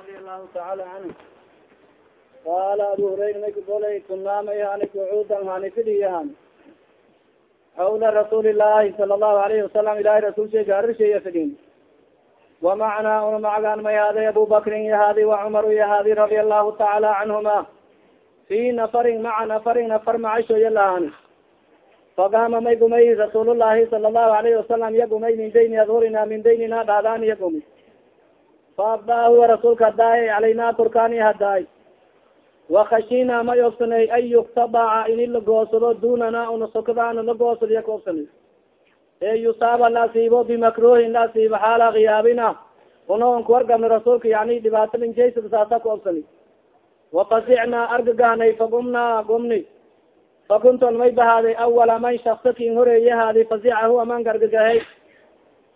radi allahu taala canhu qaala abu hurayra may kagolay kunaa may hani kucuudan hani fidhiyahan xawla rasuuli llahi sala allahu alayhi wasalam ilahay rasulsha gaarisheeya fidhin wamacnaa una macagaan may haaday abu bakrin yahaadi wacumar yahaadi radia allahu taala canhuma fi nafarin maca nafarin nafar macashoya lahani faqama may gumay rasuulullahi sala allahu alayhi wasalam ya gumay min bayni adhurina min baynina dhaadaan ya gumi faabdaa huwa rasuulka hadaay calayna korkaani hadaay wakashina may obsanay an yuktabaca ini la goosado dunana una sokadaana la goosado ya ka obsanay ee yusaaba la asiibo bimakruhin la asiibo xaala kiyaabina una on kuwargabna rasuulka yani dhibaatada jaysada saasa ka obsani wafasicnaa argagahnay fagumna gumni fakunton may bahaaday awala man shaksakin horeeyahaadi fasicahu aman gargagahay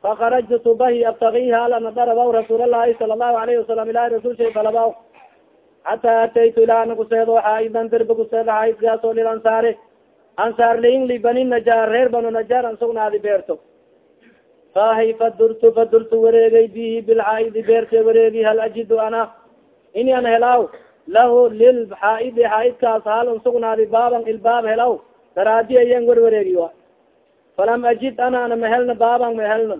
fakarajtu tubahi abtagiha alana darabaw rasuulalahi sala allahu alayhi wasalam ilahi rasul shay dalabaw xataa ataytu ilaa ana kuseedo xaaidan dirba kuseeda xaaidkaasoo lil ansaari ansaar lain li bani najaar reer banu najaar an beerto fahay fadurtu fadurtu wareegay bihi bilxaaidi beerte wareegi hal ajidu ana ini an helaaw lahu lil xaaidi xaaidkaas hal an baaban ilbaab helaw daraadi ayan warwareegi wa falam ajid ana ana mahelna baaban mahelna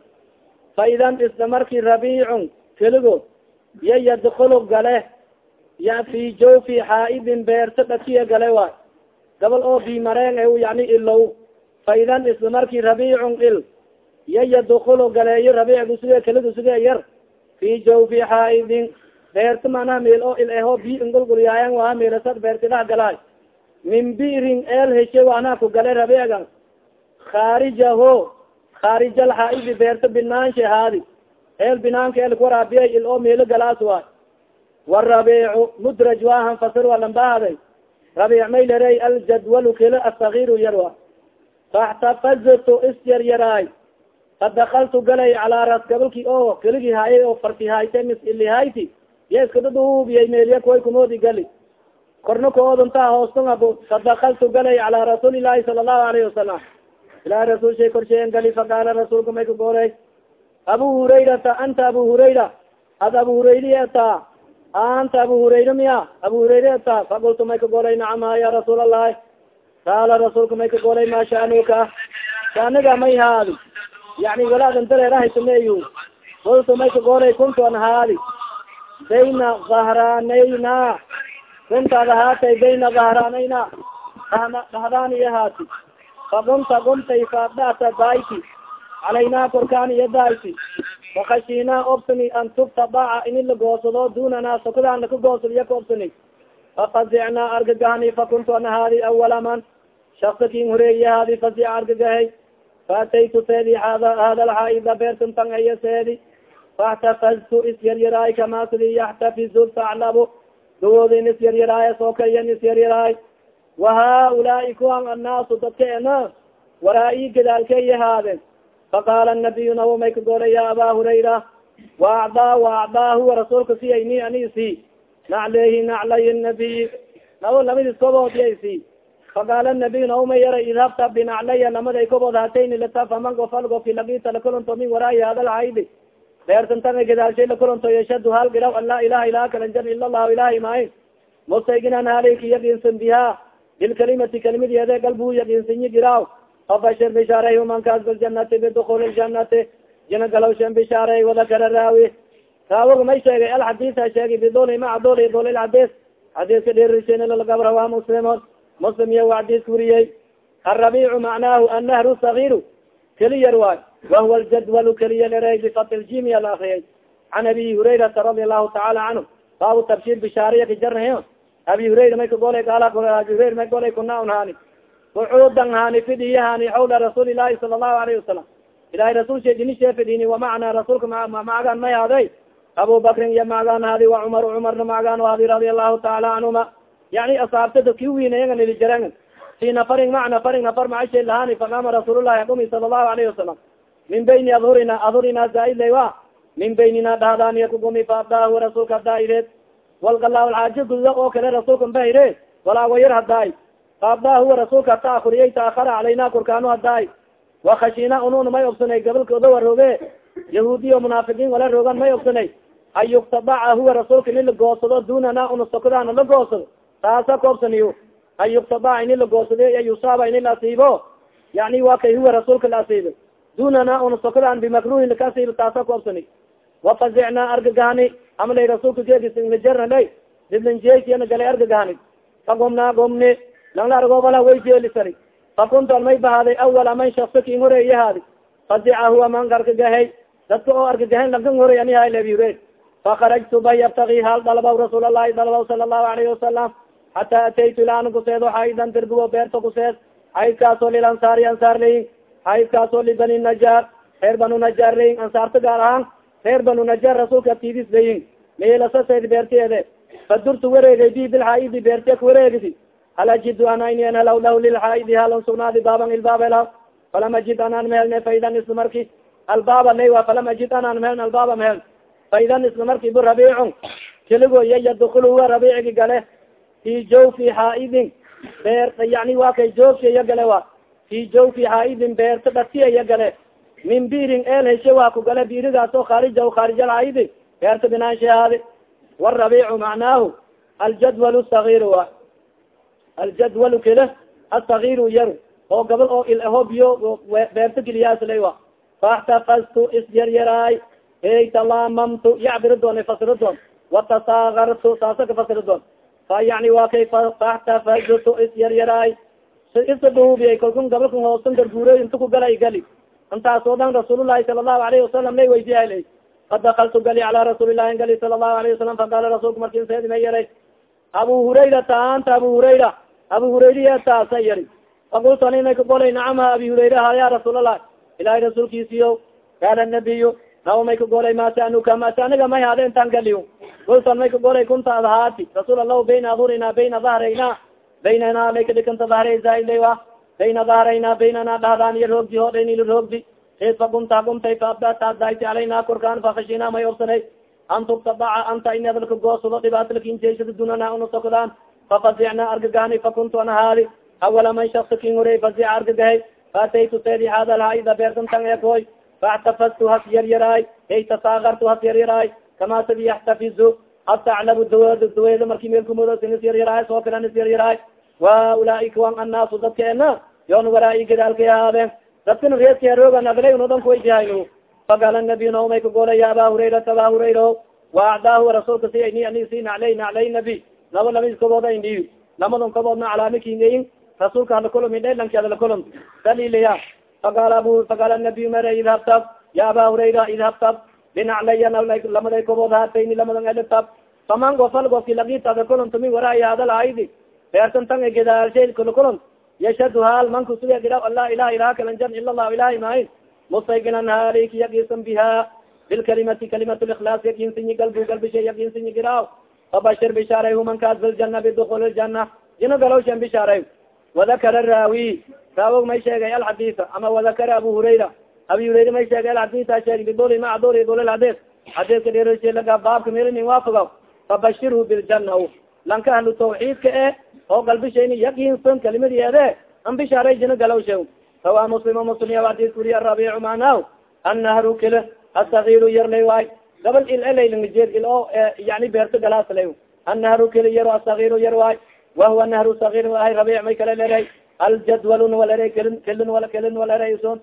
fa idan isla marki rabiicun keligo ya yadkulu gale ya fi jofi xaaidin beerta dhakiya gale waay gabal oo bimareen e yani ilow fa idan isla marki rabiicun il ya yadkulu galeeyo rabiicgu suge keligu suge yar fi jofi xaaidin beerta manaa meel oo il eho bi ingulgulyaayan waa meelasad beerti dah galaay min birin eel heshe waana ku gale rabiigan khaarijaho khaarij alxaaidi beerta binaanshe haadi eel binaanka el kuwaraabiya il oo meelo galaas waay warabiicu mudraj waahan fasir walanbahaday rabiic may larey aljadwalu kelo asagiru yarwa faxtafaztu isyaryaraay fadakaltu galay calaa ras gabalki oo keligi haayay oo farti hayte mis ilihayti ya iskadadubiyay meeliya kuway kumoodi gali korna kaodunta hoostungabo fadakaltu galay calaa rasuuli ilahi sala allahu alayhi wasalam ilahi rasul shay korsheeyan gali faqaala rasuulka may ka gooley abu hurayrata anta abu hurayra. Ad abu hurayri etaa anta abu hurayra miya abu hurayra etaa faqultu may ka goolay nacama ya rasuul allahi qaala rasuulka may ka? Goolay ma shaanuka shaaniga may haadi yani walaadan dareerahaytumeyu qultu may ka goolay kuntu an haadi bayna dhahraanayna kuntaad ahaatay bayna dhahraanayna dhahdaani ahaati faqumta gumtay faadata dayti calayna korkaani iyo dayti fakashina obsani an tubtabaca ini la goosado dunana sokadaan laka goosado iya ka obsani fafazicna argagahani fakuntu an ahaadi awala man shaksakin horeeyi ahaadi fazica argagahay faataytu seedi hada alxaaida beertantan aya seedi faxtafaztu isyaryaraay kama sidi yaxtafizu saclabo dawoodin isyaryaraay sookayan isyaryaraay wahaulaai kuwan annaasu dadka ena waraa-i gadaalkay ahaadeen faqaala nabiyu nawo may ka golay ya aba hurayra waacdaa waacdaa huwa rasuulka siyayni ani si naclehi naclay nabiy nawo labadis kobood yay si faqaala nabiyu nawo may yara idhabta binaclaya lamaday kobood hatayni lata faman gofal gofi lagita lakulonto min waraayi hadalhaydi beertantana gadaalshay lakulonto yashadu hal giraw an laa ilaha ilaha kalanjan ila allahu ilahi maayn mustayginan haliki yaginsan biha bilkalimati kalimadeede galbu yaginsanyi giraaw fabashir bishaaray mankaas biljanati bidukul ljanati jina galawshan bishaaray wadakara raawi raawiga may sheegay alxadisa sheegay biduli maca duli duli lxadis xadiska dhirishnlagabra waa muslimon muslim iya wa xadiska weriyey arabicu macnaahu annahru sagiru keliyar waay wahuwa ljadwal keliya lere bifati ljimi ala akriyay can abi hurayrata radi allahu taala canhu baabu tabshir bishaariya kajarnahe abi hurayra may kagolay gaala abi hurayra may golay kuna un hani kucuudan hani fidiyi hani xawla rasuuli ilahi sala allahu alayhi wasalam ilahay rasul sha dinishee fidini wamacnaa rasuulka macagaan may haday abu bakrin iyo macagaan hadi wa cumar cumarna macagaan hadi radia allahu taala canhuma yani asaabtada ki wiinayaga nilijaran fi nafarin maca nafarin nafar macashe lahani faqama rasuulullahi adumi sala allahu alayhi wasalam min bayni adhurina adhurina zaaidlay wa? Min baynina dhahdaaniya kugumi faabdaahu rasuulka hadaa'ideed walgalaa alxaaji guda oo kale rasuulka bahire walaa wayar hadaay faabdaa huwa rasuulka hata akuriyay taakara calayna korkaanu hadaay wakashina ununa may obsanay gabalkooda warooge yahuudiya munaafiqiin wala roogan may obsanay an yuktadaca huwa rasuulka ini la goosado dunana una sokadaana la goosado taasa koobsaniyo an yuktadaca ini la goosado an yusaaba ini la asiibo yani wa kay huwa rasuulka la asiibo dunana una sokadaan bimakruhin laka asiibo taasa koobsani wafazicna argagahani ama lay rasuulka geegisingajarna lay didlanjeesiyana galay argagahani fagumnaa gumni langla argoobala way jeelisani fakuntu almay bahaaday awala man shaksakin horeeyahaadi fazica huwa man argagahay dadka oo argagahen lankan horey aniha lebiure fakarajtu ba yabtagi hal dalbaw rasuul allahi dalbaw sala allahu alayhi wasalam xata ataytu ila an kuseedo xaidan dirbigo beerta kuseed xaydkaasoo lilansaari ansaar leyin xaydkaasoo libani najaar reer banu najaar leyin ansaarta gaar ahaan reer banu najaar rasuulka atidis leyin meelasaseed beerteede fadurtu wareegay bi bilxaaidi beertiya kawareegisi hal ajidu an halaw lahu lilxaaidi halon sugnaadi baaban ilbaab helaw falam ajid anaan mehelne faidan isla marki albaaba leywa falam ajid anaan meheln albaaba mehel faidan isla marki bu rabiicun keligo iya yadkul huwa rabiicigi gale fi jawfi xaaidin beer yani waa kay joofsi iya gale wa fi jawfi xaaidin beerta dhatiya iya gale min birin el heshe waa ku gale birigaas oo khaarija khaarij alxaaidi beerta binaanshe haadi. Warabiicu macnaahu aljadwal sagir wa aljadwal kele asagiru yar oo gabal oo il aho biyo beerta geliyaasla wa faxtafaztu isyaryaraay hey talamamtu yacbiri doon fasiro doon. Watasagartu saasa ka fasiro doon. Fa yani wa kay faxtafaztu isyaryaraay isadhuubiya kalkun gabalkan hoosan garguureey inta ku galay gali intaas oo dhan rasuulullahi sala allahu alayhi wasalam lay weydiyaala kad dakaltu gali cala rasuulillahi gali sala allahu alayhi wasalam faqala rasuulka markin seedi ma yaray abu hurayrata anta abu hurayra abu hurayriya taasa yari. Fakultu ani may kagolay nacama abi hurayra ha ya rasuulallah ilahay rasuulkiisiyo kaala nabiyu nawa may kagolay masanuka mase aniga may haade intaan galiyo kultan may kagolay kunta ad haati rasuul allahu bayna adhurina bayna dahrayna baynana may kadhikanta dahraysaila bayna dahrayna baynana dhahdaan iyo roogdi hodhaynila roogdi id fakumta kumtay faabdataadayti alayna korkaan fakashina may orsanay. An tuktadaca anta in adalka goosado dhibaatalkinjeysada dunana una sokdaan fafazicna argagahni fakuntu an haadi awala man shaksa kin horey fazica argagahay. Faataytu seedi haadalhaida beertantan ekoy faاxtafaztu has yaryaraay hey tasaakartu has yaryaraay kama sadi yaxtafizu hastaclabu dawad daweeda marki meelkumodo sinis yaryaraay soo kala nis yaryaraay wa ulaaika wan annaasu dadkeena yoon waraayi gadaalkay ahaadeen dadkana reeskaaroogan adlay unodan kuwaydihayn faqala nabiy naomay kagolay ya aba hurayrata aba hurayra waacdaahu rasuulka si ni ani si naclay naclay nabi laba la mid kobooda indhiibi lamadon koboodna calaamikingayin rasuulka halakulum idhelanki adalakulum dalilaya faqala abu faqala nabiy mara idhabtab ya aba hurayra idhabtab binaclaya lamaday kobood haatayni lamadan elitab faman gofal gofki lagita adakulum tumi waraay hadalahaydi beertan tan gedaalshay kulakulum yashhadu hal man kusuga gidhaw an laa ilaha ilaha kalan jar ila allahu ilahi mahayn mustayqinan haaliki yaqiinsan biha. Bilkalimati kalimat likhlaas yaqiinsanyi galbu galbisha yaqiinsanyi gidhaw fabashir bishaaray human kaas biljana bidukul ljana jino galowshan bishaaray wadakara raawi raawog may sheegay alxadisa ama wadakara abu hurayra. Abi hurayra may sheegay alxadisa sheegay biduli ma duli dul xadis xadiska dherlaga baabka melinin waafoga fabashirhu biljana lanka tawxiidka e oo galbishayni yaqiinsan kalimadeede an bishaaray jino galowsha sawa muslim muslim adis wuriya rabiicu macnaahu annahru kile asagiru yarlay waay. Gabal il elaylangajeed il oo yani beerto galaaslay annahru kile yaro asagiru yar waay. Wahuwa nahru sagir ahay rabiic may kala leray aljadwalun walera kelin kelin wala kelin walerayson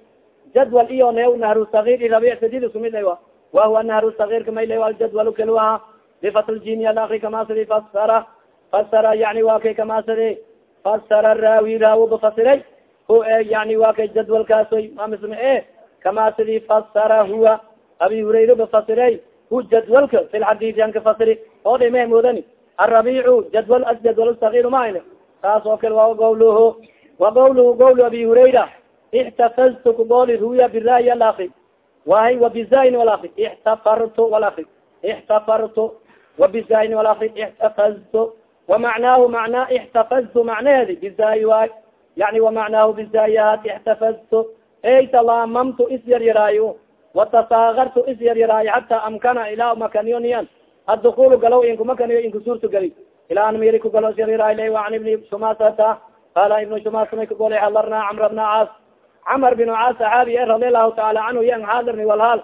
jadwal iyo ne nahru sagir i rabiic sadid isumid lay wa wahuwa nahru sagirka may lay aljadwalu keli aha bifatljinia alakri kama sidi fasara fasara yani wa kay kama sidi fasara raawi raawoba fasiray hu yani wa kay jadwalkaasoy amisma e kama sidi fasara huwa abi hurayra ba fasiray hu jadwalka fi lxadidi an ka fasiri oo dhimeh moodani arabicu jadwal asjadwal sagir maayne taas oo kale waa gawluhu wa gawluhu gawlu abi hurayra ixtafaztu kugoli ruya biraayi alakri wahay wabizayn walakri ixtafartu walakri ixtafartu wabizayn walakri ixtafaztu wamacnaahu macnaa ixtafaztu macnaheedi bizaayi waay yani wamacnaahu bizaayahat ixtafaztu ey talaamamtu isyaryaraayo watasaakartu isyaryaraayo xata amkana ilaa makanioniyan adukul galow inkumakaniyo inkusurtu gali ilaa an miri kugalo isyaryaraay la an ibni shumasata qala ibnu shumasa may kagolay hadarna camr bna caas camar bin caas saxaabi e radi allahu taala canhu yan xaadirni walhaal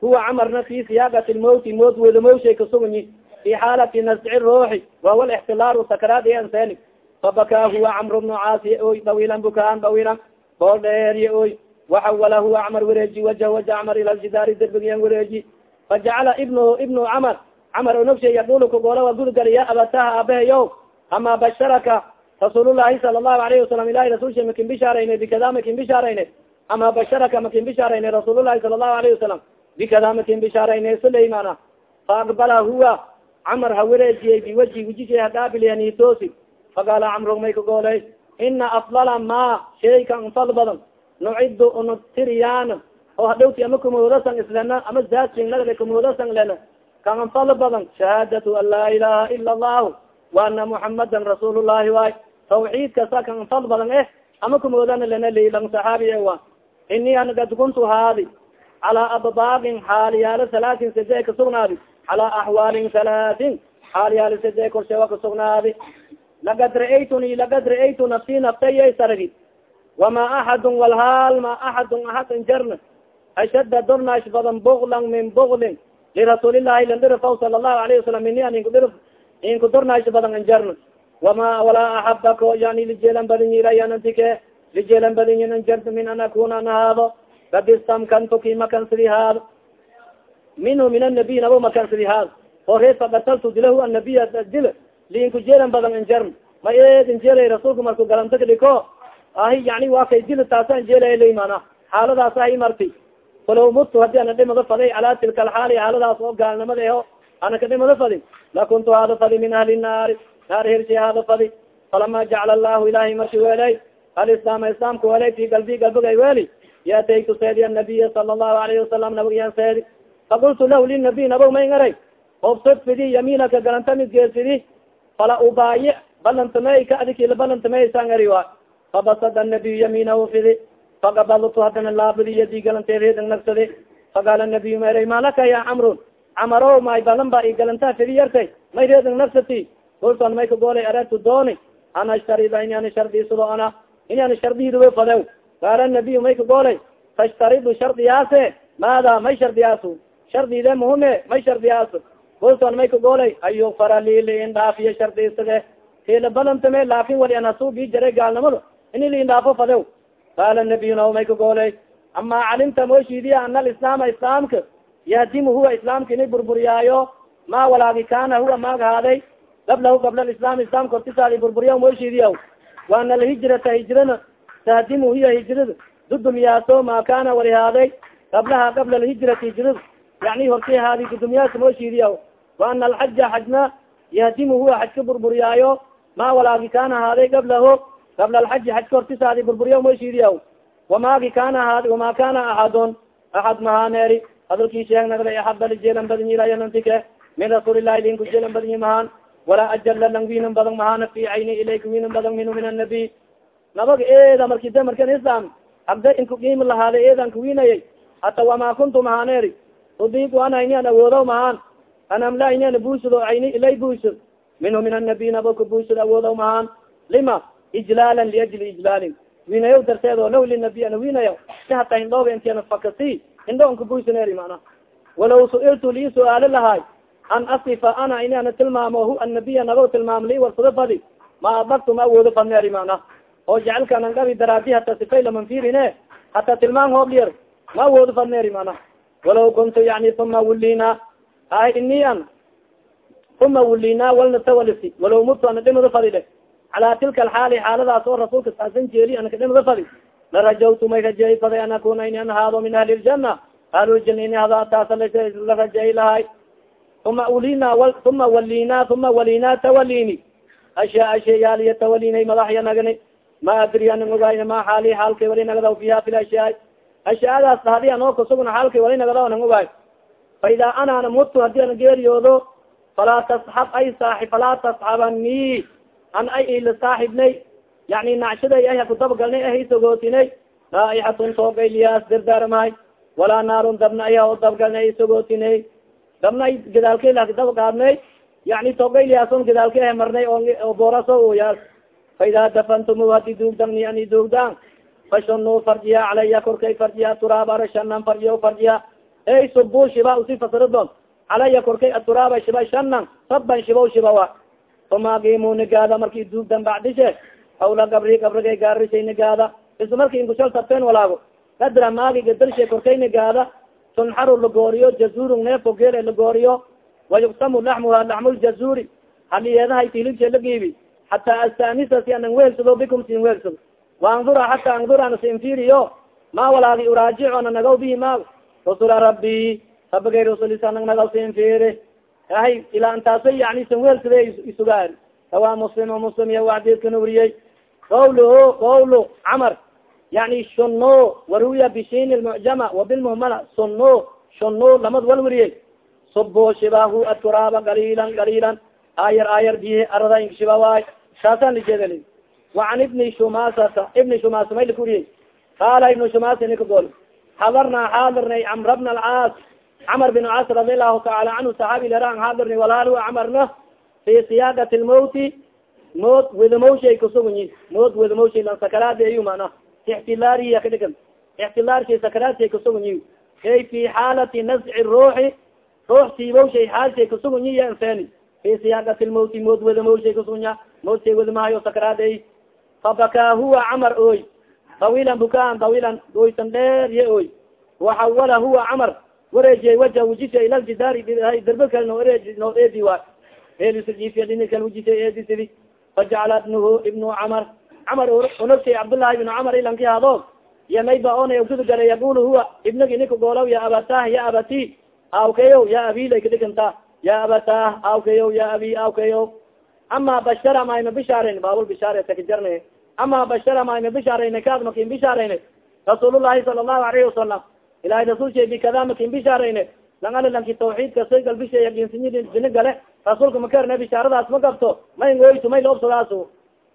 huwa camarna fi siyaaqati lmawti mood wedamowshay kasuganyi fi xaalati nasci ruuxi wahuwa lixtilaaru sakaraad anseni fabakaa huwa camr bnu caasi oy dawiilan bukaan dawiilan bool dheeriye oy waxawala huwa camar wareeji wajh waja camar ila ljidaari derbigiyan wareeji fajacala ibnu ibnu camar camar onogshay yaqulu kagoola waa gudgal ya abataha aabahayo ama basharaka rasuulullahi sala allahu alayhi wasalam ilahi rasulsha makin bishaarayne bikada makin bishaarayne ama basharaka makin bishaarayne rasuulullahi sala allahu alayhi wasalam bikada makin bishaarayne sulaymana faaqbala huwa camar ha wareejiyey biwaji wijishay hadhaabilyanitoosi faqaala camru may kagoolay ina afdala ma shayka anfal badan nucidu unutiriyaan oo hadhowti ama kumoodasan islena ama zaadsinlagda kumoodasan lena. Kan anfal badan shahaadatu an laa ilaha ila allahu waana muxamadan rasuulullahi waay tawxiid kasa kan anfal badan eh. Ama kumoodana lena lilang saxaabi e wa ini an haadi calaa abbaabin xaaliyaalo halaatin sade kasugnaadi calaa axwaalin halaatin xaaliyaalo sade korshewa kasugnaadi lagad ra'aytuni lagad ra'aytu nafsi naftaya saragi wama axadun walhaal ma axadun axad jarna ashadda dornaash badan buglan min buglin lirasuulillahi landhirfaw sala allahu alayhi wasalam ini an inkudhir inku dornaash badan anjarna wama walaa axabako yani lijeelan badin ilayanantike lijeelan badin anjarta min an akuna an ahaado kad istamkantuki makansidi haado minhu min annabiy nabo makansidi haado oo reed faqataltu dilahu annabiya dil. Liinku jeelan badan anjarn ma eed injeelay rasuulka marku galanta kadhiko ahi yani waa kay dil taasa anjeelay mana xaaladaas ahi marti. Falaw mutu haddii ana dhimado faday calaa tilka alxaali xaaladaas oo gaalnimada eho ana kadhimado fadi lakuntu hada fadi min ahli naari. Naar hirsi hada fadi falama jacala allahu ilahay marki weelay alislaama islaamka weelay fi galbi galbigay weeli yataytu seedi anabiya sala allahu alayhi wasalam nabigiyan seedi faqultu lahu linabiy nabo may ngaray obsod fidi yamiinaka galanta mid geesidi fala ubaayic balantamey ka adikila balantameysan ari wa fabasada anabiyu yamiinahu fidi faqabadtu hadana laabadi yadi galanteedheedan nagsadi faqaala nabiyu maray malaka ya camrun camaro may balan ba i galanta fidi yartay may reedan nagsati kultan may kagoolay aragtu dooni an ashtarida in ani shardiisado ana in ani shardihiduwe fadew qaala nabiyu may kagoolay tashtaridu shardiyaase maada may shardiyaasu shardide muhume may shardiyaas kultan may kagoolay an yugfara lili in dhaafiyo shardiisade kila balantame laakin wali anasuubi jare gaalnimado ini liin dhaafo fadew qaala nabiyuna may kagoolay ama calimta mooshiidiya ana alislaama islaamka yahdimu huwa islaamka inay burburiyaayo ma walaagi kana huwa maag haaday qablahu qabla alislaam islaamka hortisaadi burburiya mooshiidiya waana alhijrata hijrana tahdimu hiya hijrada dudumiyaaso ma kana wali haaday qablaha qabla alhijrati hijrada yani horti haadi dudumyaasa mooshiidiya waana alxaja xajna yahdimu huwa xajka burburiyaayo ma walaagi kana haaday qablahu qabla alxaji xajka hortisaadi burburiya mooshiidiya wamaagi kana haadi wama kana axadun axad mahaneeri hadalkii sheeg nagda axaba lijeelan badin ilayanantike min rasuulillahi linku jeelan badinyi mahaan walaa ajala lang winan badan mahana fi cayni ilayka winan badan minhu min annabiy nabaga eeda marki de markan islam habda inku qiima lahaada eedan kuwinayay hata wama kuntu mahaneeri. Udiiku ana an awoodo mahaan. An amla ini an buusado cayni ilay buusad. Minhu min annabiy nabaka buusad awoodo mahaan. Lima? Ijlaalan liajli ijlaalin. Winayo darteed oo law linabiy ana winayo si hata hindhooba intiana fakasi hindho anka buisaneri mana walaw su'iltu lii su'aalo lahaay an asifa ana ini ana tilmaamo hu annabiya nabo tilmaam li warsado fadi ma adaktu ma awoodo fadneeri mana oo jecelkan an gabi daraadi hata sifay laman firine hata tilmaam hoobliyar ma awoodo fadneeri mana walaw kuntu yani uma wulina ah ini an uma wulina walna tawalisi walaw mutu ana dhimado fadi le cala tilka alxaali xaaladaas oo rasuulka saasan jeeli ana kadhimada fadi larajawtu may rajeey faday an akuna ini an ahaado min ahli ljana ahluljana ini hada taasa la rajeey lahay. Uma ulina uma walina uma walina tawalini. Ashya ashayaaliya tawalinay madaxya nagani ma adri anan ogayn ma xaali xaalkay wali nagadaw fiha fi lashyaai ashyaadaas hadi anoo kasugna xaalkay wali nagadaw anan ogaay fa idaa anana mutu haddii ana geeriyoodo falaa tasxab ay saaxi falaa tasxabani an ay ila saaxibnay yani nacshaday ay hakudabgalnay ahay sogootinay raaixatun toogayliyaas dardaaramahay walaa naarun dabna aya o dabgalnay ay sogootinay dabna ay gadaalkay lakadabgaadnay yani toogayliyaas gadaalka ah marnay oo booraso yaas fa idaa dafantum hadi duugdamni ani duugdaan fashanu farjiya calaya korkay farjiya turaab arashanan farjiya farjiya ey subu shiba usi fasiro doon calaya korkay aturaaba shiba shanan saban shiba shiba wa uma agimu nigaada marki duugdan bacdishe hawla gabri gabrigay gaarishay nigaada isla marki inkushal tabteen walaago kadra maagi gadarshe korkay nigaada tunxaru lagooriyo jazurun neefo geele lagooriyo wayuksamu laxmuha laxmuljazuri haliyeedahay tilibshe lagiibi hataa astanisa si anan weelsado bikum sin weelsado waandura hata andura nasinfiriyo ma walaagi uraajico na nagaw bihi ma rasula rabi rabigay rasuliisa nag nagaw sinfiri ahay ilaa intaaso yani san weelsade isugaar sawa muslim muslim iya wadiidkana wariyey qawluhu qawlu camar yani shuno waruya bishin lmucjama wabilmuhmala suno shuno lamad wal wariyey subo shibahu aturaaba galilan galilan ayar ayar bihi arada inkishiba waay saasaan lijeedali wacan ibni shumasata ibni shumasa may lakuriyey qaala ibnu shumasa nika gol xadarnaa xaadirnay camra bna alcaas camar bin caas radi allahu taala canhu saxaabi leraan xaadirnay walaal wa camarna fi siyaagat lmawti mood wedamowshay kasugunyi mood wedamowshay lan sakaraadayu mana ixtilaariya kadhigan ixtilaarkay sakaraadkay kasugunyi kay fi xaalati nasci ruuxi ruux siibowshay xaalshay kasugunyi yanfeni fi siyaagat lmawti mood wedamowshay kasugunya moodkay wedamahayo sakaraadey fabakaa huwa camar oy. Tawilan bukaan tawilan oysan dheer ye oy. Waxawala huwa camar wareejiyay waja wujisa ila ljidaari darbe kale noo eedi waay eedisadifiyadhinikal wujisa eedisidi fajacala ibnuhu ibnu camar camar unogshay cabdullahi ibnu camar ilanki hado yamayba ona guda gala yaqul huwa ibnagi nika goolaw ya abatah ya abati. Awkayo ya abilay kadhiganta ya abatah awkayo ya abi awkayo ama bashara mayma bishaarayn baabul bishaare takajarne ama bashara mayma bishaarayne kaad makin bishaarayne rasuulullahi sala allahu alayhi wasalam ilahay rasul shay bikada makin bishaarayne langala lanki tawxiidka say galbisha yaginsinyidina gale rasuulka makarne bishaaradaas ma gabto may ngoytu may loobsadaas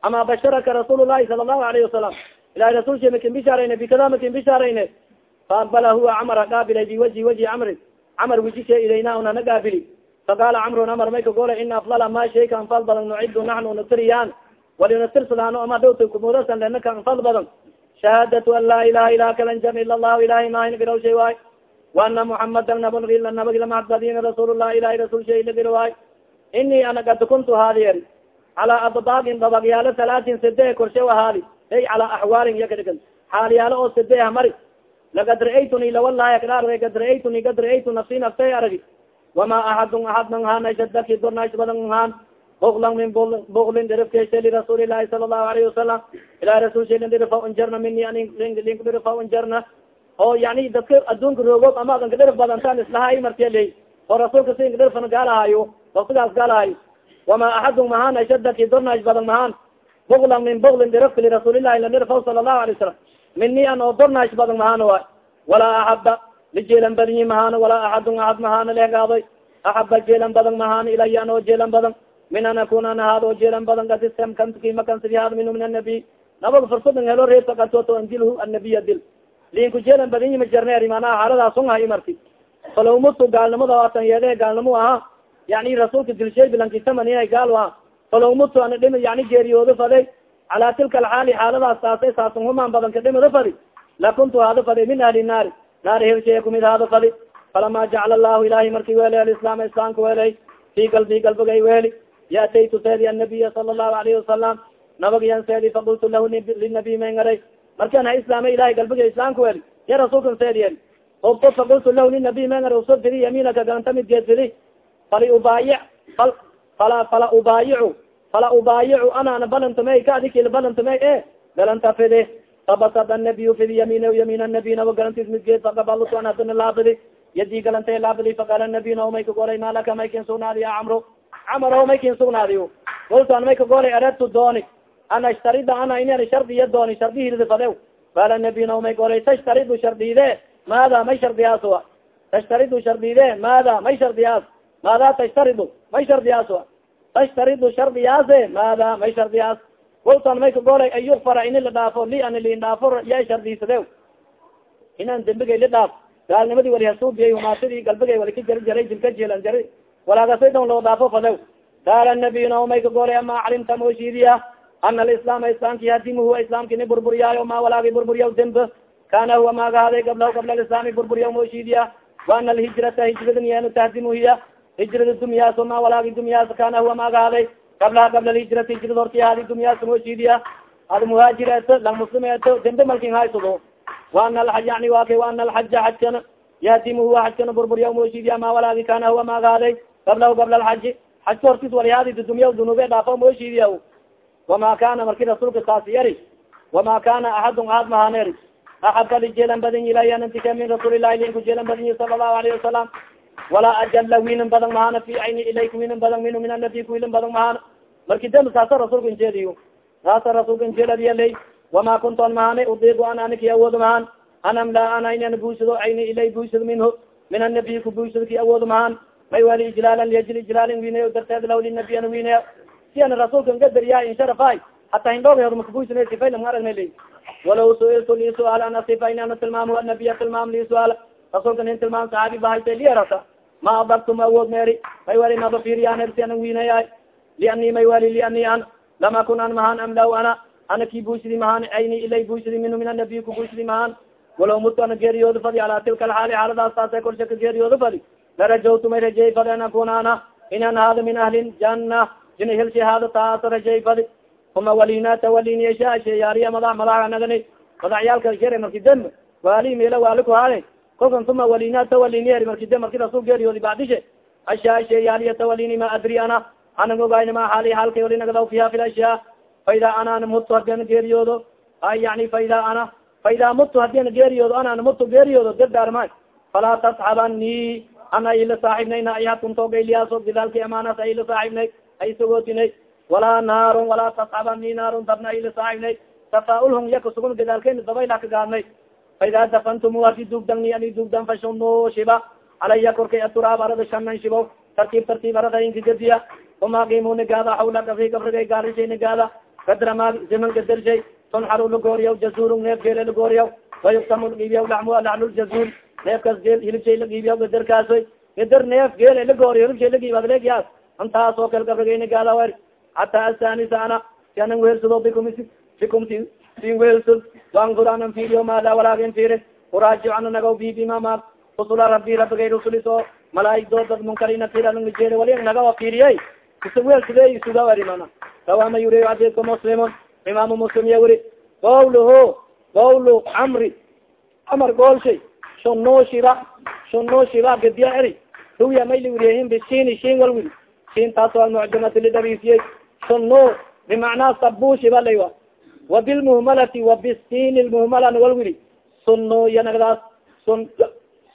ama basharaka rasuul llahi sala allahu alayhi wasalam ilahay rasul shay makin bishaarayne bikada makin bishaarayne faaqbala huwa camara qaabilay biwaji waji camri camar wijisha ilayna una na qaabili faqala camrun amar may kagola ina aflala ma shayka anfal badan nucidu naxnu natiriyaan walinatirsadaano ama dhowta kumudasan lenaka anfal badan shahaadatu an laa ilaha ilaha kalanjar ila allahu ilahay mahin giraw shay waay waana muxamadan nabagila nabagila mahadbadin rasuullah ilahay rasul shay la giro waay ini ana kad kuntu haadiyer calaa adbaagin dabagyaalo salaatin sade korshe ahaadi ay calaa axwaalin iya kadhigan xaalyaalo oo sade hamari lagad ra'aytuni lawalahi akdhaarday gad ra'aytuni gad ra'aytu naftay aragi wama axadun axad nang haan shadaki dornaash badan haan buklan min buklin dirifkeshe lirasuuli lahi sala allahu alayhi wasalam ilahi rasul sha dirfa unjarna mini linku dirfa unjarna oo yani dadka adduunka roogoob ama adanka dhirif badantaan islaha martiya ley oo rasuulka si dhirfana gaalahayo waktigaas gaalahayo wama axadun mahaan shadaki dornaash badan mahaan buklan min buklin dirifka lirasuulilahi la dirfa sala allahu alay wasalam mini an oo dornaash badan mahaan waay walaa axaba lijeelan badinyi mahaan walaa axadun axad mahaan lehgaadoy axaba jeelan badan mahaan ilaya an oo jeelan badan. Min an akuna an ahaad oo jeelan badan kadismkankimakansidii haad minhu min annabiy nabag fursadan helo reesa kadtooto andilhu annabiya dil. Linku jeelan ma jarneer manaa xaaladaas un ha imarti falaw mutu gaalnimada waatan yeede gaalnimo aha yani rasuulka dilshay bilankisamaniha gaal aha falaw mutu ana dhimi yani geeriyoodo faday calaa tilka alxaali xaaladaas taasay saasun humaan badan ka dhimada fadi lakuntu haado fadi min ahli naari naari helshay kumid haado fadi falama jacala allahu ilahi marki weelay alislaam islaamka weelay fi galbi galbigay weeli yaataytu seedi annabiya sala allahu alayhi wasalam nabagyan seedi faqultu lahu linabiy may ngaray markaan ha islaamay ilahay galbiga islaamka weeli ya rasuulkan seedi eli ubto faqultu lahu linabiy may ngaray usud fidi yamiinaka galanta mid geed fidi fali ubaayic fal fala fala ubaayicu fala ubaayicu anana balantamey ka adikil balantamey e galanta fidi fabasad anabiyu fidi yamin yamin anabiy naba galantis mid geed faqabaltu an hadana laabidi yadii galantay laabidi faqaala nabiy nao may kagolay maalaka may kin sugnaadi ya camro camar o may kin sugnaadiyo kultu an may kagolay aradtu dooni. An ashtarida ana inan shardiya dooni shardihirdi fadew qaala nabiy nao may golay tashtaridu shardide maada may shardiyaas a tashtaridu shardide maada may shardiyaas maada tashtaridu may shardiyaas a tashtaridu shardiyaase maada may shardiyaas kultan may kagolay an yukfara ini la dhaafo li an lin dhaafo ya shardisadew inan dembigay li dhaaf. Gaalnimadii wali hasuubiyay humaatadii galbigay wali ka jari jaray dilka jeelan jari walaagasay dhan loo dhaafo fadew. Qaala nabiy nao may kagolay ama calimta mooshiidiya? Ana alislaama islaamki hadimuhu islaamki ni burburiyaayo ma walaagi burburiya demb? Kana huwa maagahaaday gablahu gabla alislaami burburiya mooshiidiya? Waana alhijrata hijrada niyana tahdimu hiya hijrada dumyaas ma walaagi dumyaas kana huwa ma agaaday qablaha qabla alhijrati hijrada horti hadi dumyaas mooshidiya ad muhaajir eto lang muslim eto dembe malkin haysado waana alaj yani wa kay waana alxaja xajkana yahdimu huwa xajkana burburya mooshidiya ma walaagi kana huwa ma agaaday qablahu qabla alxaji xajka hortis walihadi dudumiya dunuube dhaafo mooshidiya wama kana marki rasuulka saas yari wama kana axadun ahad mahaneeri axad kali jeelan badan ilaya nantika min rasuulilahi linku jeelan badan yi sala allahu alayhi wasalam walaa ajala wiinan badan mahana fi ayni ilayka wiinan badan minu min anabi wiilan badan mahana. Marki dam saasa rasuulka injeediyo saasa rasuulka injeeladiyaley wama kuntoon mahane udiigu an aniki awoodo mahan. An amla ana inan buysado ayni ilay buysado minhu. Min anabi ku buysado ki awoodo mahan. May wali ijlaalan liajli ijlaalin wiinayo darteed law linabi an si ana rasuulka ngadariya insharafa hataa hindhoog makabuysana sifay lam aragna le walaw suiltu li suaal an asifa in ana tilmaam anabiya tilmaam li suaal rasuulka nin tilmaam saxaabi bahayta liyarata ma adartu ma awood meeri may wali maba firiyaansi anan wiinaya liani may wali liani an. Lam akun an mahan amlaw ana. Ana ki buysidi mahan ayni ilay buysidi minhu min anabiy ku buysidi mahan. Walaw mutu ana geeriyooda fadi ala tilka alxaali xaaladaas taasa korsha ka geeriyooda fadi larajawtu may rajey fadi an akuna ana. In an hada min ahli ljana jina helsi hada taasa rajey fadi uma walinata waliniyshaasheyaariya madax madaxa nagani madaxyaalka jere marki demb waali meela waali kuhaade kolkan uma walinata waliniyer marki de marki rasul geeriyoodi bacdishe ashaasheyaariyata walini ma adri ana anag ogayn ma xaali halkay wali nagadaw fiha fi lashyaa faida ana ana mutu haddii ana geeriyoodo ay yani faida ana faida mutu haddii ana geeriyoodo ana ana mutu geeriyoodo dardaarma falaa tasxabani ana ila saaxibnayna ayakuntogailiyaaso gidaalki amaanas ay ila saaxibnay ay sagootinay walaa naarun walaa tasxabani naarun dabna ay ila saaxibnay tafaaulhum iya kasugun gidaalkayna dabayla kagaadnay faida dafantum waki dugdangni ani dugdan fashuno shiba calaya korkay aturaab arada shanan shibo tartiib tartiib arada inkagadiya uma aqimu nigaada hawla gafri gafrigay gaarishay nigaada kadra ma zaman gadarshay tunxaru lagooriyaw jazurun neef geele lagooriyaw wayuktamu lagiibiyaw lamu lacluljazuur neefkas geel hilibshay lagiibiyaw gadarkaasoy gadar neef geele lagooriyo hilibshay lagiib adleegyaas antaas oo kale gafrigay nigaada wer hataa asanisa ana si anan weersado bikum bikum si sin weersod wangur anan fiiriyo maada walaagin fiiri uraajic ana nagaw bibimama rusula rabi rabigay rusuliso malaaigdoo dad munkarina tiranajeeda wali nagawa fiiriyay isawelside isuga wari mana sawama yuri adidka muslimun imaamu muslim ya wuri gawluhu gawlu camri camar goolshay shuno shiba shuno shiba gadiya eri ruya mayli wuriyahin bishini shin wal wiri shin taas almucjamati lidabisiyey shuno bimacnaa sabu shiba laywa wa bilmuhmalati wa bisin lmuhmalan wal wiri suno iya nagdaas sun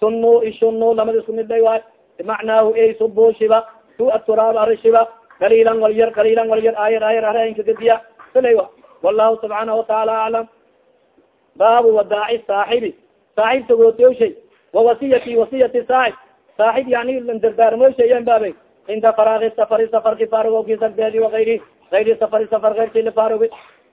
suno ishuno lamada isku mid lay waay bimacnaahu ey subu shiba tu aturaab ari shiba kaliilan wal yar kaliilan wal yar ayar ayar arainka gadiya salay wa wallahu subxaanahu wataala aclam baabu wadaaci saaxibi saaxib tagootiyoshay wawasiyati wasiyati saaxib saaxib yani dardaarmoshayan baabay cinda faraagi safari safarki faarogokisagdeedi waayri ayri safari safar keyrki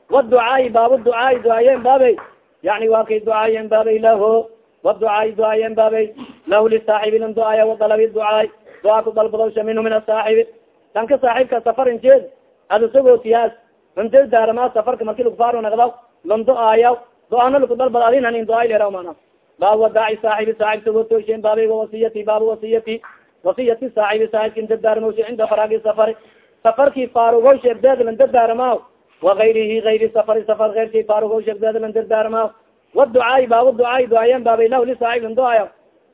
lifaarogi waducaai baabu ducaai duaayen baabay. Yani waa kay ducaayen baabay lahu. Waducaai duaayen baabay. Lahu lisaaxibi lan duaaya wadalabi ducaay duaa ku dalbadowsha minhu min asaaxibi danka saaxibka safarin jeed ada sagootiyaas unta daarama safarka marki lagfaaro nagdaw lan do-aayaw do-aana laku dalbad adin hanin do-ay leraw mana baab wadaaci saaxibi saaxib sagootoshen baabay wasiyati baabu wasiyati. Wasiyati saaxibi saaxibka inta daaramowsha cinda faraagi safari. Safarki faarugo sheegdeed lan dardaaramaw waayrihi ayri safari safar eyrki faarugo sheegdeed lan dardaaramaw waducaai baabu ducaai duaayen baabay lah lisaaxib lan do-aya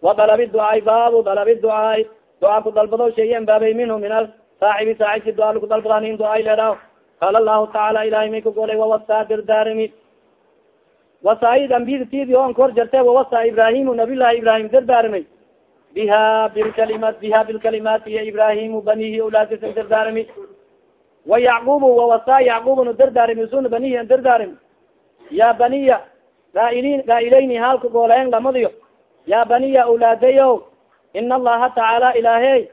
wadalabi ducaai baabu dalabi ducaai duaa ku dalbado sheeyen baabay minhu min al saaxibi saaxibki duaa laku dalbadanin do-ay leeraw qaala lahu tacaala ilahay may ka golay wawasaa dardaarimi wasaid ambiyada tidi on kor jarte wawasa ibrahimu nabiyllahi ibrahim dardaarmay biha bilkalimat biha bilkalimaati ya ibrahimu banihi awlaadisa dardaarmi wa yacqubu wawasa yacqubna dardaarmi suna banihi an dardaarmi. Ya baniya gaailin gaa'ilayni halka gooleen lamadiyo ya baniya awlaadayo ina allaha tacaala ilaahey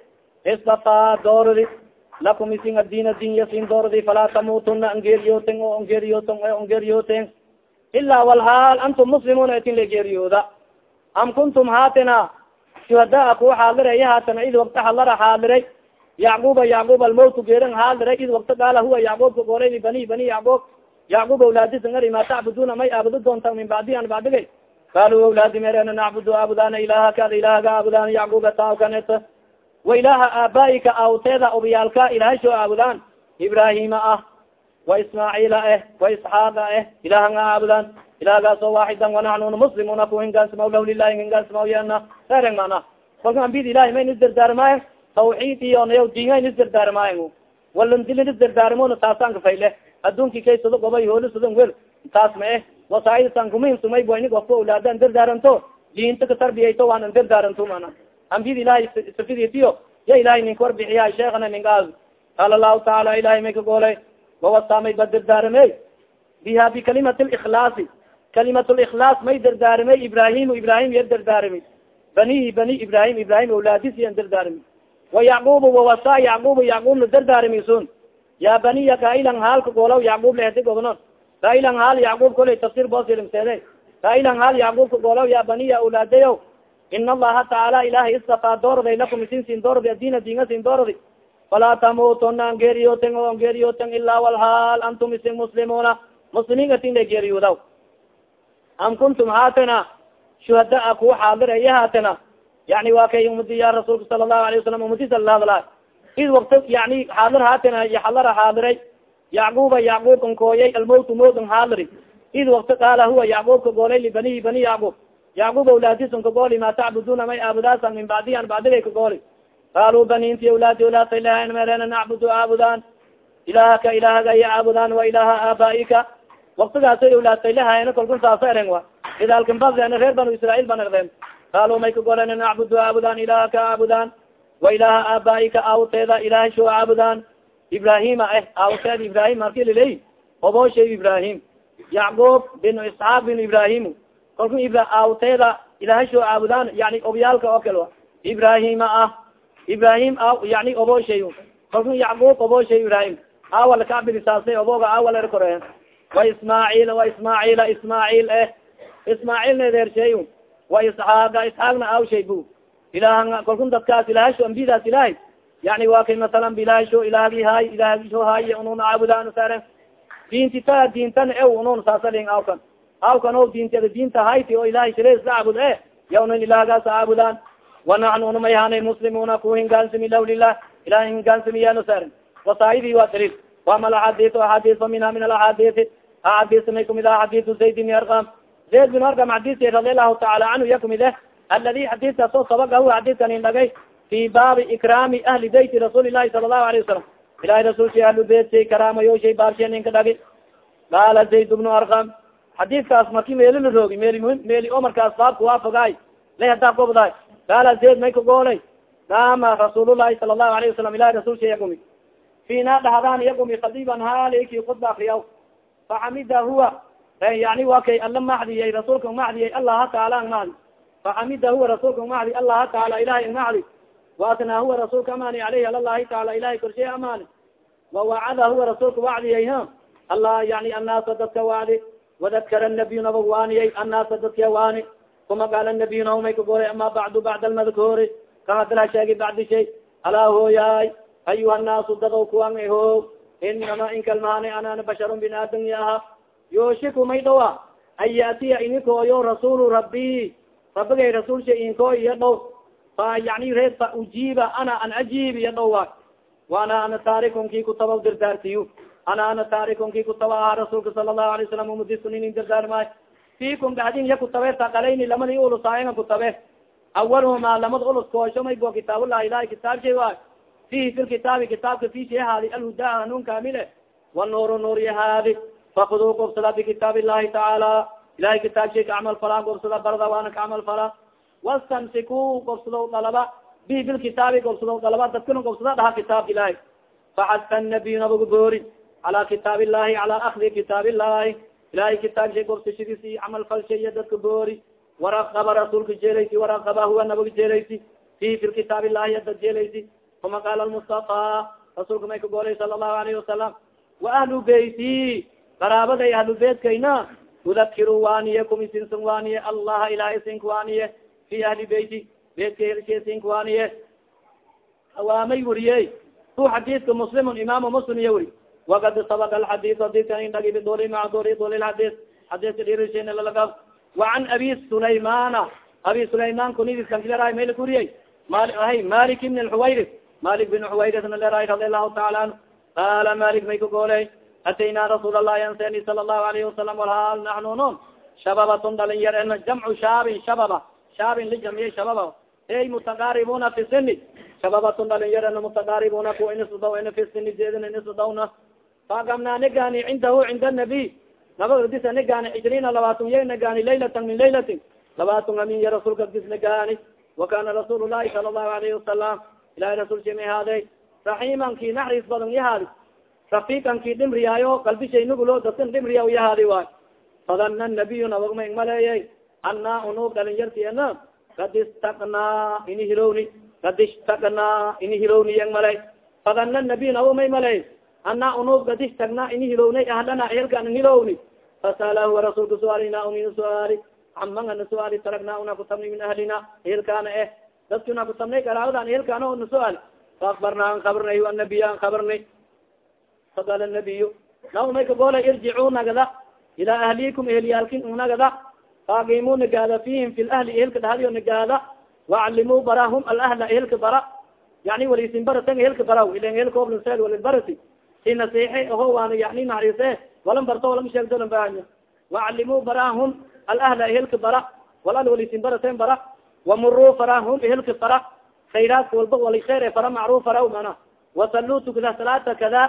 istafaa dooradi lakum isin adin adin yasin dooradi falaa tamutuna angeeriyooten o ongeeriyooten o ongeeriyooten ilaa walhaal antum muslimuuna itin la geeriyooda. Am kuntum haatina shuhadaa kuwa xaadireya haatana id wakta halara xaadiray yacquba yacqub almawtu geeran xaadiray id wakta gaala huwa yacqubka goolay bani bani yacqub yacqub awlaadisan ari ma tacbuduna may aabudo doonta min bacdi an bacdigay kaaluu awlaadi merena nacbudu aabudana ilahaka ada ilahaga aabudaan yacquba taawkaneta wa ilaha aaba'ika awteeda obiyaalka ilahasho aabudaan ibrahima ah wa ismaaciila eh wa isxaaqa eh ilahanga aabudaan ilahagaasoo waaxidan wanaxnuna muslimuna ku hingansamaw lah lilahi hingansamaw yana ereng mana kolka ambid ilahi mayn isdardaarmaayo tawxiid iyo nayaw dingayn isdardaarmaayo walandilin isdardaarmona taasaan kafayle adduunki kay sudo gobay hooli sudan wel taas ma eh. Wasaaidtan kuminsumay boyni ofka awlaadan dardaaranto diinta ka tarbiyayto waanan dardaaranto mana ambiyad ilahay safiditiyo ya ilahay ninka warbixiya sheekana ningaas qaala lahu taala ilahay may ka goolay wawasaamay ba dardaaramey biha bikalimat likhlaasi kalimat likhlaas may dardaaramay ibrahim ibrahim ya dardaaramay banihi bani ibrahim ibrahim awlaadis yan dardaarami wa yacqub yacqub yacqubna dardaarami sun. Ya baniya kailan haalka goolaw yacqub lehdi gobnon kailan haal yacqub kolay tafsir bosilimseede kailan haal yacqubka goolaw ya baniya awlaadayo in allaha tacaala ilahay istafaa doorday lakum isin sin doordi adina dinga sin doordi falaa tamutuna an geeriyooten o an geeriyooten ilaa walhaal antum isin muslimuna. Muslimiin atin la geeriyoodaw am kuntum haatana shuhadaa kuwa xaadir iya haatana yani waa kay umadi ya rasuulka sala allahu alayه wasalam umadi sala hadla id wakta yani xaadir haatana yaxalara xaadiray yacquba yacqub an kooyay almowt mowt an xaadiri id wakta qaala huwa yacqub ka goolay libanihi bani yacqub yacqub awlaadisan ka gooli ma tacbuduna may aabudaasan min bacdi an bacdigay ka gooli qaaluu baninti awlaadi awlaadta ilahan merena nacbudu aabudaan ilahaka ilahaga iya aabudaan wa ilaha aaba'ika waktigaas awlaadta ilahayn kalkun saasa eren wa idaalkan badeen reer banu israail ban erdeen qaaluu may ka golen nacbudu aabudaan ilahaka aabudaan wa ilaha aaba'ika aawteeda ilahasho aabudaan ibrahima eh aawteeda ibrahim marki liley obooshay ibrahim yacqub bin isxaaq bin ibrahim kalku aawteeda ilahasho aabudaan yani obyaalka oo kale ibrahima ah ibrahim yani obooshay kalku yacqub obooshay ibrahim awal kacbilisaasay oboga awal er kore wa ismaaciil wa ismaaciila ismaaciil eh ismaaciil nedeershay wa isxaaqa isxaaqna awshay bu. Ilaah kalkun dadkaas ilahasho ambiyadaas ilahay yani waa kay masalan bilahasho ilahgi haay ilahagisho haaye unun caabudaan sare. Diinti ta diintan ew unun saasalin awkan. Awkan o diintada diinta hayti oo ilahay sharees la caabud e. Ya unan ilahgaas caabudaan wanaxnu unumay hanay muslimuna ku hingaansimi law lilah ilahay hingaansimiyaano saren wasaayidi waa daliil wama axaadis axaadis fa min alaxaadisi axaadismay kumid ah xadisu zayd bn arqam zayd bin arqam xadiski radi allahu taala canhu iya kumid eh aladi xadiskaas oo sabagahu xadiskan in dhagay fi baabi ikraami ahli beyti rasuuli lahi sala allahu alayه wasalam ilahay rasulsha ahlu beyt shay karaamayooshay baabshe ninka dhagi qaala zayd bnu arqam xadiskaas marki meeli la roogi meli meeli o markaas baabka waafogaay lay hadaa gobdaay qaala zayd may ka goolay naama rasuulullahi sala allahu alayه wasalam ilahi rasulsha yagumi fina dhahdaan yagumi khadiban haliki khudba akriyaw faxamida huwa yani wa kay ala maxdiyay rasuulka maxdiyay allaha taala ang maxdi faxamida huwa rasuulka maxdi allaha taala ilahay ang maxdi waatnaa huwa rasuulka amaani aleyhi alalahi taala ilahay korshay amaani wawacada huwa rasuulka wacdiyay ha? Allah yani annaasa dadka wacdi wadakara nabiy nabag waaniyay annaasa dadka waani. Kuma qaala nabiy naumay kagoray ama bacdu bacd almadkuuri kan hadala sheegi bacdi shay. Alaa hooyaay ayuha naasu dadow kuwan ho inama inkalmaani anana basharun bin aadam yaha yooshiku may dhawa an yaatiya inikooyo rasuulu rabbi rabigay rasuulsha inkoo iyo dhow fa yani reed fa ujiiba ana an ajiib iyo dhow wa waana ana taarikun ki kutaba dirdaartiyu ana ana taarikun ki kutaba aha rasuulka sala allahu alay salam umadisun inin dirdaarmay fikum dhaxdin iya kutabe taqalayni lamadi ulusaayenga kutabe awalhuma lamad ulus koosho may bo kitaabullahi ilahi kitaab shay waay fihi fi lkitaabi kitaabka fi shay haadi alhuda hanuun kamile wanuuru nuur yahaadi fakuduu gobsada bikitaab illahi tacaala ilahay kitaab shay ka camal falaa gobsada barda waana ka camal falaa wastamsiku gobsado dalaba bi bilkitaabi gobsado dalaba dadkana gobsada dhaha kitaabka ilahay faxasa nabiy nabagu boori cala kitaab illahi cala akdi kitaab illahi ilahay kitaab shay gobsashadiisi camal falshaya dadka boori warakaba rasuulka jeelaysi warakaba huwa nabaga jeelaysi fi fi kitaab illahi dad jeelaysi uma qaala lmustafa rasuulka may ka goolay sala allahu alayhi wasalam wa ahlu beyti qaraabaday ahlu beytkayna udakiru waaniye kumisinsan waaniye allaha ilahay sink waaniye fi ahli beyti beytka helsheesink waaniye. Awaamay wuriye hu xadiidka muslimun imaamu muslim iya wuri wakad sabaka alxadiid adidkan in dhagi biduli maca duli duli xadiidka dhirishen lalagab وacan abi sulaymana abi sulayman kunidiskankileray mayla kuriyey hay malik ibn lxuwayris malik bin xuwayrisna leray radi allahu taala anhu. Qala malik may kagooley atayna rasuul allahi anseni sala allahu alayhi wasalam walhaal naxnu nun shababatun dhalin yar en jamcu shaabin shababa shaabin lijamiye shababa ey mutaqaaribuna fi sini shababatun dhalin yar en mutaqaaribuna ku inisdaw ina fi sini jeedin inisdawna faagamnaa nigani cindahu cinda nabiy nabadisa nigani cishriina labaatun ya nagani laylatan min laylatin labaatun amin ya rasuulka dis nagani wakana rasuul llahi sala allahu alayhi wasalam ilahi rasul shima haade raxiimankii naxriis badan yahaadi rafiiqankii dhimriyaayo qalbishay nugulo dasin dhimriya yahaadi waay fadana nabiyu nabagma ing maleeyey anaa unug dhalinyartiana kad istaknaa ini hilowni kad istaknaa ini hilowni yang maley fadana nabiyu nabagmay maleey anaa unug kad istagnaa ini hilownay ahlana ehelkan hilowni fasalahu rasuulka suaalina unina suaali aman ana suaali taragnaa una kutabni min ahlina ehelkaana eh dadki una kutabnay garaadan ehelkaana na suaali faakbarnaa an kabarnay anabiy an kabarnay faqala nabiyu naw may kagola irjicuu nagada ilaa ahlikum eheliyaalkin nagada faagimu nagaada fihim fi lahli ehelka dhahdiyo nagaada wacalimuu barahum alahla ehelka bara yani walisin baratan ehelka baraw ilan ehelka oblanseed walin barati si nasiixe oho waana yani naxariise walan barto walam sheegdolan bahanya wacalimuu barahum alahla ehelka bara walal walisin baraten bara wamuruu farahum ehelka fara khayraadka walba wali khayr fara macruf faraw mana wasaluu tukada salaata kada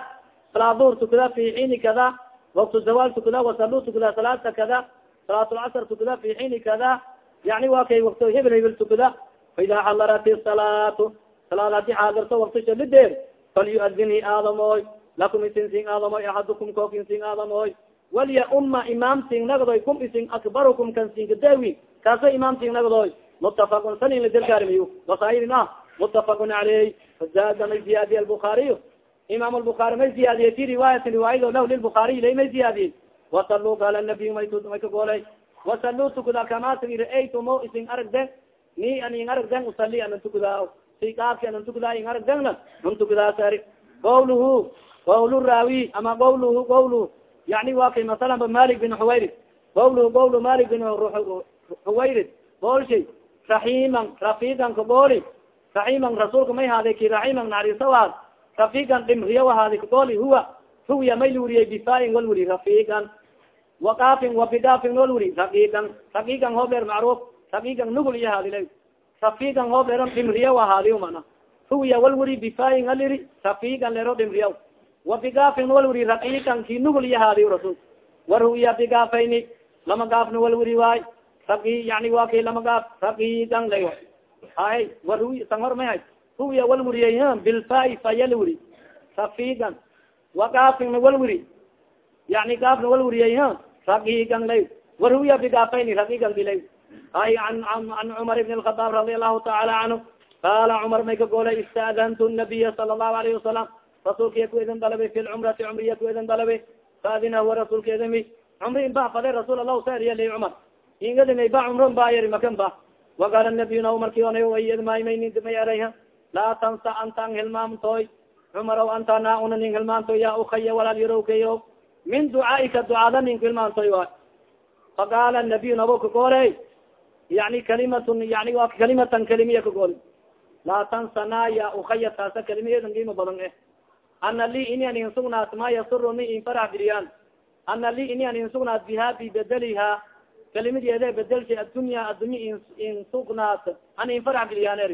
salaa duhr tukada fi xiini kada waktu zawal tukada wasaluu tukada salaata kada salaat lcasr tukada fi xiini kada yani wa kay wakto hebel hebel tukada faida xadarat salaatu salaad haddii xaadirto waktisha lideer falyuadinhi aadamoy lakum isin sing aadamoy axadukum kook insing aadamoy walya uma imaam sing nagdoy kum ising akbarukum kan sinkadawi kaaso imaam sing nagdoy mutafaqun sanin ladelkaarimiyo wasairin ah mutafaqun caleyh fazada may ziyaadiye imam lbukaari may ziyaadiye fi riwaayatin riwaayado lah lilbukaariy lay may ziyaadiye wasaluu kala nabiy may may kagoolay wasaluu tukuda kamasigi ra'aytumo ising aragden ni an ing aragden usali anan tukudaa si kaafki anan tukudaa ing aragdenna nun tukudaasari qawluhu qawl raawi ama qawluhu qawluhu yani wa kay masalan malik bin xuwayrid qawluhu qawlu malik bin xuwayrid boolshay raximan rafiigan kagooli raximan rasuulka may haade ki raximan naxariisawaad rafiigan dhimriya wahaadi kagooli huwa huwiya may luriyey bifain wal wuri rafiigan wakaafin wabidaafin wal wuri raqiigan raqiigan hoobleer macruuf raqiigan nugul iyo haadila rafiigan hoobleeron dhimriya wahaadi mana huwiya wal wuri bifain aliri rafiigan leero dhimriya wabigaafin wal wuri raqiigan ki nugul iyo haadi rasul. Waruwiya bigaafayni lama gaafna wal wuri waay. Raqi yani wa kay lama gaaf raqiigan lay. Hay waruwi san hor may hay huwiya wal wuriyey bilfai fayal wuri rafiigan wagaafina wal wuri yani gaafna wal wuriyey raqiigan lay waruwiya bigaafayni raqiigan dilay hay an an cumar ibn الخطاab radi allahu taala canhu qala cumar may ka goolay istaadantu nabiya sala الlahu alayhi wasalam rasuulkaya ku idin dalabay fi lcumrati cumriya ku idin dalabay faadina huwa rasuulka idimi cumri in ba fade rasuul allah saariya li cumar ingadimay ba cumron ba yari makan ba waqaala nabiyuna marki ona ayadmaymaynimay erayha laa tansa antaan hilmaamtoy cumar o anta naa una nin hilmaantoy ya ukaya walaal yarowkayo min ducaaika ducaada ninku hilmaantoy waay faqaala nabiy nabo kagooley yani kalimatun yani wa kalimatan kalimiya kagool laa tansana ya ukaya taasa kalimiyadan qiimo badan eh ana li ini an insugnaat ma yasuruni in farax diriyaan ana li ini an insugnaat biha bibedeliha kalimideede bedelsha addunya addunya insugnaat an in farax diriyaan er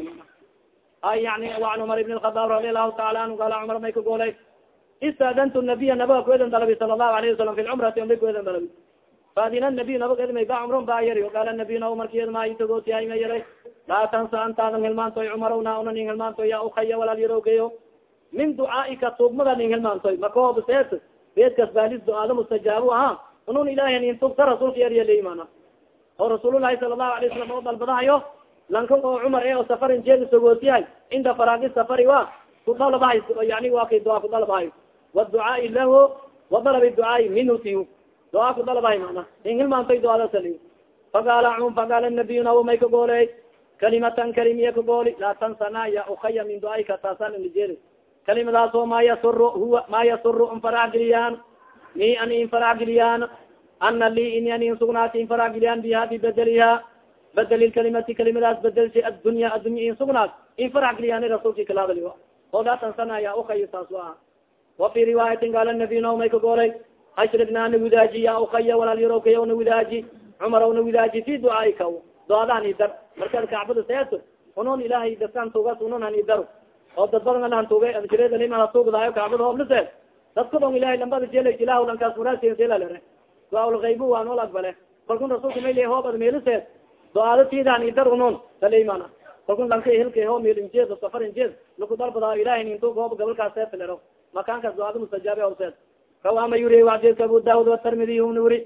ay yani an cumar ibn khadaab radi alahu taala anhu ala cumar may kagoolay istaadantu nabiya nabaga kuedan dalabi sala allahu alayhi wasalam fi lcumrati ambay kuedan dalabi. Faadina nabiy nabaged may ba cumron ba yari o gaala nabiy na umarkeed maaytagootiyay ma yaray laa tansa antaadan hilmaantoy cumarow na una hilmaantoy ya ukaya walaal yarowgeyo min ducaaika tuugmada ning hilmaantoy makoob seet beedkas baalis duaada mustajaabo aha. Unun ilahi nin tugta rasuulka yarya leymana oo rasuulullahi sala allahu alayh wasalam oo dalbadahayo lankan oo cumar e safarin jeeda sogootiyahay cinda faraagi safari wa kudalabahay yani wa kay duaa kudalabahay waducaai lahu wadalabi ducaai minhu tiyu duaa kudalabahay mana in hilmaantoy duaada sali faqaala faqaala nabiyuna may kagooley kalimatan kalimiya kagooli laa tansana ya ukaya min duaaika taasaan inijeedi kalimadaas oo ma yasuru huwa ma yasuru in farax geliyaan ni an in farax geliyaan ana ini anin sugnaati in faragiliyan biha bibedeliha bedeli kalimati kalimadaas bedelsi addunya addunya in sugnaat in farax geliyani rasuulki kalahadali oo laatansanaya ya ukay saas a wa fi riwaayatin gaala nabiy no may ka goolay ashrigna na widaaji ya ukaya walaal yarowkaya na widaaji cumar na widaaji fi ducaaika doadahan idar markaad kacbada seeto unon ilahay daskan tugas unon han idaro oo dad badan alahan tuga jireedalima tugdaayo kacbada hooblase dadka dong ilahay lambada jela ilah lankaas muraasiselare duaaulgayb waa nool aqbale kalkun rasuulka may le hoobad meeliseed do-aado tidahan idar unon salimana kalkun lanka hilka ho meel injeed safar injeed laku dalbadaa ilahay intu goob gabalkaas seetlero makaankaas do-aado mustajaabi awseed kawama yuri xadidka abu daud atarmidiy una wuri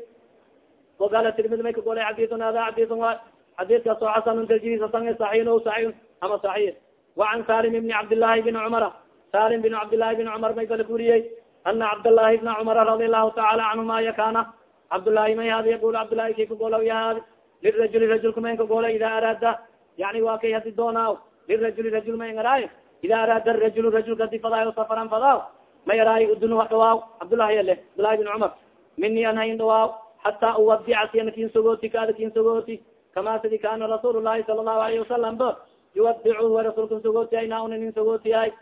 waqala tirmidi may ka golay xadiun hada xadiun wa xadidkaas oo xasanun tajrisasan saxiin o saxiin ama saxiix wacan salim ibni cabdillahi bn cumara salim bin cabdillahi bin cumar may kala kuriyey ana cabdالlahi bna cumara radi allahu taala canhuma yakana cabdالlahi may hadi yaqul cabdالlahi kay kagolaw yahaadi lirajuli rajulka man ka goola ida araada yani wa kay hadi doonaaw lirajuli rajul man araayo ida araada rajul rajulka hadi fadaayo safaran fadaaw may araayo udunu ha dhawaaw cabdullahi yale cabdullahi bin cumar mini an hayn dhawaaw hata uwadica siyana kin sogooti kaada kin sogooti kama sidi kaana rasuul lahi sala lahu alayhi wasalam ba yuwadicu wa rasuulkan sogootiya nauna nin sogootiyahay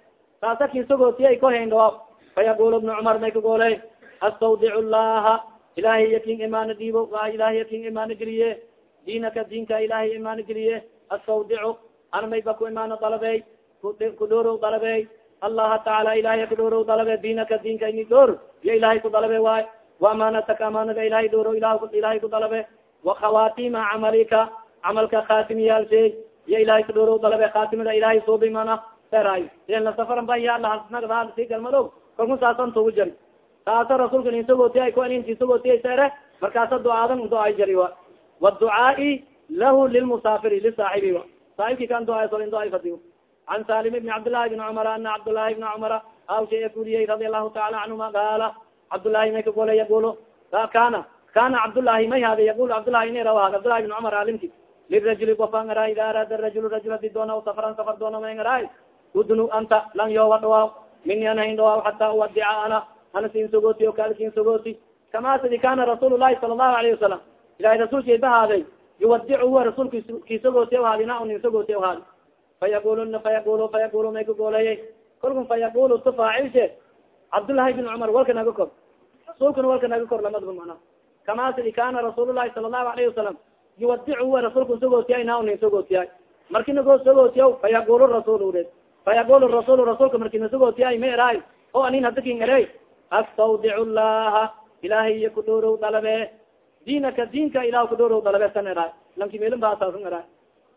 saasa kin sogootiya ko hayn dhawaaw fayaqul bnu cumar may ka goolay astawdicu llaha ilahiy yakin imaana dhiibo ilahiy yakin diinaka diinka ilahay imaana geliye astawdicu ana mayba ku imaano dalabey kudhorow dalabey allaha taala ilahay kudhorow dalabe diinaka diinka ini dhor iyo ilahay ku dalabe waay waamaanataka amaanada ilahay dhoro ilahay ku dalabe wakhawatima camalika camalka khatimiyaalsey iyo ilahay kudhorow dalabe khatimada ilahay suubi mana seray ila safaran ba ya lahnagda si galmado kalku saasan tugu jari saasa rasuulka ninsagootiyay ko ninkisagootiyay sere markaasa ducaadan ducay jari wa waducaai lahu lilmusaafiri lisaaxibi wa saaxibki kan duaay sol in duay fadi can salim ibni cabdillahi bni cumara ana cabdullahi bna cumara aw shay kuriyey radi allahu taala canhuma qaala cabdullahi may kagole yagulo kana kana cabdullahi may hada yagul cabdullahi ini rawa cabdullahi bni cumar alimki lirajuli gofa ngaraa ida araada rajul rajul hadi doona safaran safar doona may ngaraa udnu anta lang yowa dhawaaw mini an hayn dhawaaw xata uwadica ana ana sin sogooti o kaal sin sogooti kama sidi kana rasuul lahi sala allahu alayhi wasalam ilahay rasuulkay bahaaday yuwadic huwa rasuulka kisogooti haadi na nin sogooti haadi fayaquluna fayaqulu fayaqulu may kagooleye kolkun fayaqulu tu faacilshe cabdullahi bin cumar walka naga kor rasuulkana walka naga kor lamadba mana kama sidi kana rasuul lahi sala allahu alayhi wasalam yuwadic huwa rasuulka sogootiyay na nin sogootiyay marki nago sogootiya fayaqulu rasul ure fayaqul rasul rasuulka marki nasogootiyay ma eraay o anin hadakin ere astawdic llaha ilahay iyo kudhorow dalabe diinaka diinka ilah kudhorow dalabe san eraay lanki melin baasaasan eraay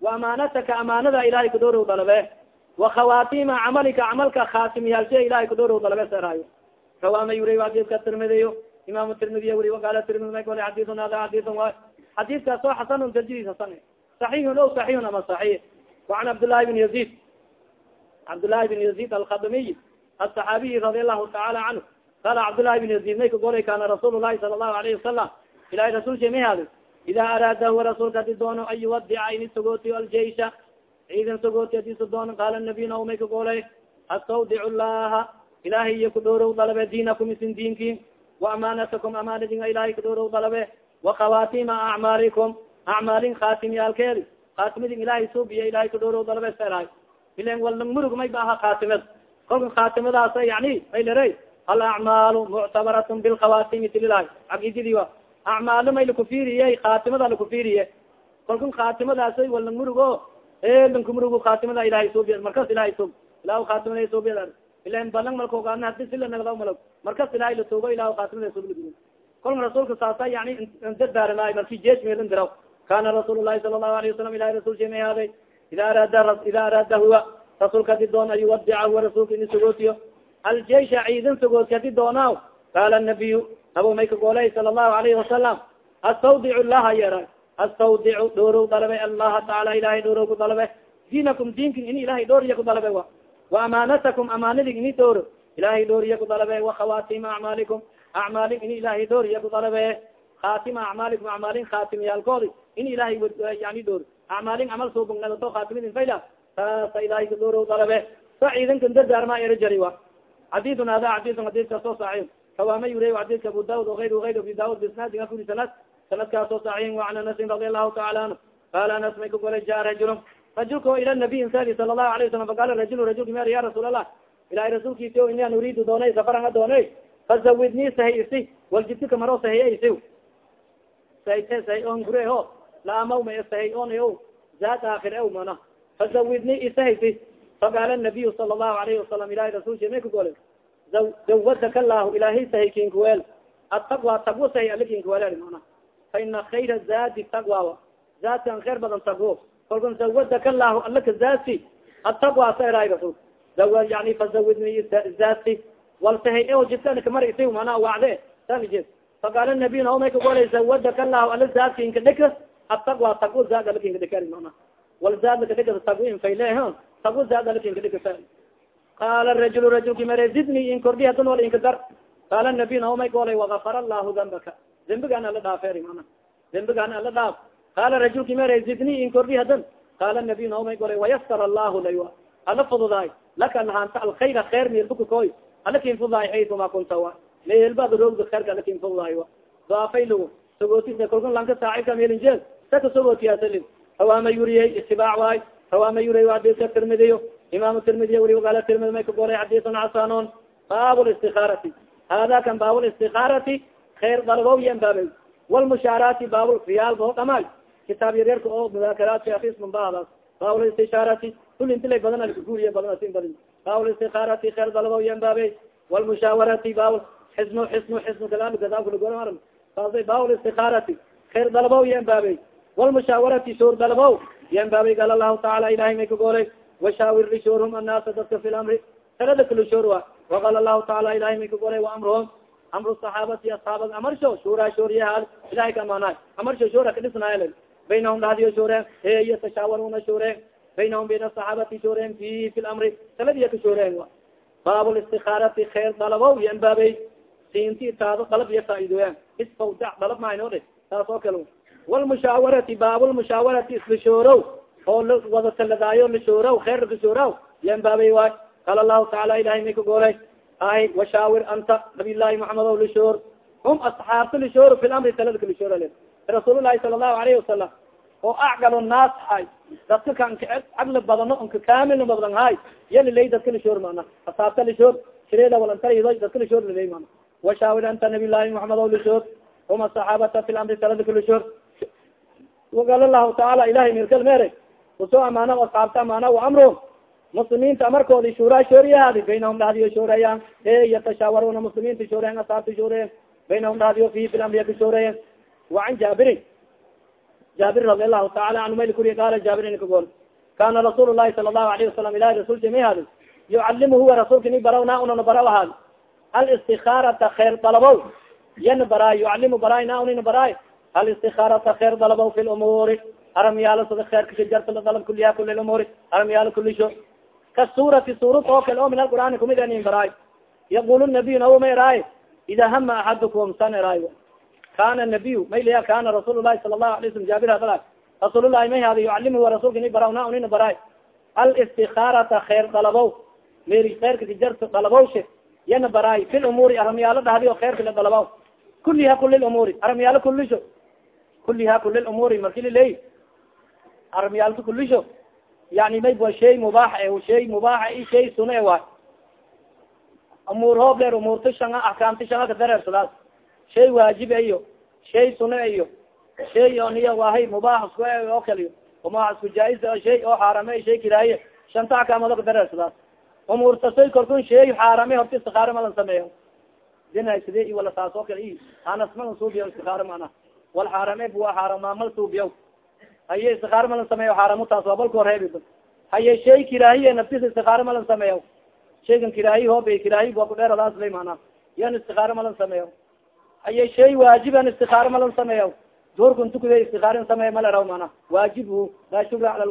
wa amaanataka amaanada ilahay kudhorow dalabe wa khawatima camalika camalka khaatimyaalshe ilahay kudhorow dalabe sa eraayo. Rawama yuri xadiidka tirmidiyo. Imam tirmidiya wuri waqala tirmidi may kole xadiun hada xadiun wa xadiidkaas oo xasanun tajriis hasan saxiixun o saxiixun ama saxiix. Wacan cabdllahi bin yazid cabdllahi bin yazid alkhadamiy asaxaabiyi radi allahu taala canhu. Qala cabdllahi bin yazid may kagolay kana rasuul lahi sala allahu alayhi wasalam ilahay rasulsha may haadi ida araada huwa rasuulka hadi doono an yuwadica ini sogootiyo aljeisha ciidan sogooti hadisu doono qaala nabiy nao may kagolay astawdic llaha ilahay iyo kudhorow dalabe diinakum isin diinki wa amaanatakum amaanadinga ilahay kudhorow dalabe wakhawatima acmaalikum acmaalin khaatimyaalkeedi khaatimadin ilahay suubiya ilahay kudhorow dalabe seraay ilen walna murug may aha khaatimad kolka khaatimadaas yani may lere alacmaalu muctabaratn bilkhawatimi tililahay caqididi wa acmaalo may lakufiriye khaatimada lakufiriye kolka khaatimadaas walna murugo elanka murugo khaatimada ilahay suubiya markas ilahay suub ilah khaatimada suubiya ilan balang malkaogaana hadi sila nagda malog markas ilahay latuugo ilah khaatimada suubi kolka rasuulka saasa yani dadaarimaayo marki jees diraw kana rasuul lahi sala allahu alayه wasalam ilahi rasul shemay haaday ida araada ida araada huwa rasuulka hadi doon an huwa rasuulka ini sogootiyo aljeisha ciidan sogooti hadi doonaaw qaala nabiyu nabo may kagoolay sala allahu alayhi wasalam astawdic llaha yera astawdicu dhoorow dalabe allaha taala ilahay dhoorow ku dalabe diinakum diinkin ini ilahay dhooriya ku dalabe wa wa amaanatakum amaanadig ini dhooro ilahay dhooriya ku dalabe wakhawatima acmaalikum acmaalin ini ilahay dhooriya ku dalabe khatima acmaalikum acmaalin khatimyaalkoodi in ilahay yani dhoor acmaalin camal suubungnadato khatimidin fayla saasa ilahay ka dhoorow dalabe sa ciidankan dardaarma ero jari wa soo saxiix kawaama yuriy xadidka abu daud ayr ayr abi daud bisnaadin afuri sanad. Sanadkaasoo saxiixin wa an anasin radi allahu taala anhu. Qaala anas may ka golay ja rajulun. Rajulka ila nabiy sali sala lahu alayه wasalam faqala rajul rajulka mer ya rasuul allah ilahay rasuulkiisi o ini an uriidu doonay safaran a doonay. Fazawidnii sahay isi waljidika maro sahiya isi sahite sahay on gure ho. Laamaw ma sahay on o zaad aakhir ew mana. Fazawidnii isahaysi faqaala nabiyu sala allahu alayhi wasalam ilahay rasulki may ka golay zawadaka allahu ilahay sahay kinkuweel. Ataqwa tagwo sahay ali kinkuweel mana fa ina khayra zaadi taqwa zaadkan khayr badan tagwo kalkun zawadaka allahu ala ka zaasi ataqwa sa eraay rasul zawa yani fazawidni zaasi walsahay o jidka kamar isi mana wacde samije faqaala nabiy naomay kagolay zawadaka allahu ala zaadkinka dhika ataqwa tagwo zaad ala kinka dhika mana wal zaad laka dhika tagwo infayle tagwo zaad ala kinka dhika qaala rajul rajulki mare zidni in kordhi hadun wala inka dar qaala nabiy naomay golay wagafar allahu dambaka dembigaan ala dhaafeeri mana dembigaan ala dhaaf qaala rajulki mare zidni in kordhi hadan qaala nabiy naomay golay wayasar allahu laywa ala fududaay laka lahanta alkhayra khair meelbukakoy ala kin fududaay aytuma kunta wa meelbad roogda khairka ala kin fududaay wa daafaylo sogootisa kolkun lanka saacibka meelinjeel saka sogootiyasalin hawaama yuriyey itibaac waay hawaama yuriy hadiska tirmidiyo imam tirmidiy weli wagala tirmidi may ka golay xadisan xasanon baab listikaarati hada kan baab listikaarati khair dalbow yan baabay. Walmushaaraati baab riyaal bao dhamaay. Kitaab yaryarka oo mudaakaraadka afismanbahadas baab listishaarati kul intilay badan alkaguriya badan asin badin. Baab listikaarati khair dalbow yan baabay. Walmushaawarati baab xisnu xisnu xisnu kadaal kadaabkulagoa saasay baab listikaarati khair dalbow yan baabay. Walmushaawarati shoor dalbow yan baabay. Gal allahu taala ilahay may ka golay washaawir lishoorhum annaasa dadka fi lamri talada kalishoor wa waqal allahu taala ilahay may ka golay waamruhum amru saxaabati asxaabad amarsho shura shooriyahaal ilahay ka amaanaay amarsho shoora kadhisnaayal baynahum dhadiyo shooreen e yatashawaruna shooreen baynahum bayna asaxaabati shooreen fi fi lamri taladiya ka shooreen wa baab listikaarati khair dalabow yan baabay siinti taado dalab iya faa'idoyan isfawdac dalab mahayno dhe taas oo kale walmushaawarati baab lmushaawarati islashoorow oo wada taladaayo lashoorow khair lashoorow yan baabay waay. Qaala lahu taala ilahay may ka golay ay washaawir anta nabiy llahi muxamed o lishoor hum asxaabta lishoor fi lamri talada lishoor le rasuul lahi sala allahu alayhi wasalam oo acgal naas hay dadka kan caqli badano onka kamilna badan hay yalilay dadka lishoor mana asxaabta lishoor sireeda walantarido dadka lishoor lilay mana washaawir anta nabiy llahi muxamed o hum asaxaabata fi lamri talada lishoor waqal lahu taala ilahay mirkal mere u soo amaana asxaabta amaana waamro muslimiinta amarkoodi shuura shooriyahaadi baynahum dhahdiyo shooreeyaan e yatashaawaruna muslimiinta shooreyan asaabta shooreyan baynahum dhahdiyo fi bilamriya ka shooreeyan wacan jaabirin jaabir radi allahu taala anhu mayl kuriya qaala jaabirin kagol kana rasuul lahi sala allahu alayhi wasalam ilahi rasulka may haadi yucalimu huwa rasuulka ni barawna unana baraw ahaadi alistikaarata dalabow yana baraay yucalimu baraay na unina baraay alistikaarata khair dalabow fi lumuuri aramyaalo sida khairka kajarta dalab kuliha kuli lumuuri aramyaalo kulisho kasurati suurad oo kale oo min alqur'aani kumid anin baraay yaqul nabiy nawo may raay ida hama axadukum san raay. Kana nabiy mayliya kana rasuul lahi sala lahu alay slam jaabir hadala rasuullahi may hada yucalimu rasulka ni barawna unina baraay. Alistikaarata khair dalabow meri khairka kajarta dalabowshe yana baraay. Fi lumuuri aramyaalo dhahdi o khairka la dalabow kuliha kuli lumuuri aramyaalo kulisho kuliha kuli lumuuri marki liley aramyaalka kulisho yani may wa shay mubaax e shay mubaaxa i shay suna e waay umuur hoob dheer umuurta shanga axkaamta shanga ka dareersadaas shay waajibe iyo shay suna iyo. Shay oniya wahay mubaax isku oo kaliyo mubaax isku jaa-is shay oo xaarame shay kiraaye shanta axkaamado ka dareersadaas umuurta say korkun shay xaarame horta istikaaro malan sameeyo dina side i wala saas oo kale i? Anasmalan suubiya istikaaro mana wal xaarame bua xaaramaamal suubiya haye istikaaro malan sameeyo xaaramutaas waa balka horeebi haye shay kiraahiye naftisa istikaaro malan sameeyo shaygan kiraahi hoobe kiraahi waa kudheeradaas lay mana yan istikaaro malan sameeyo haye shay waajiban istikaaro malan sameeyo duurkun tukude istikaarin sameeyo mala raw mana waajibhu laa shubra ala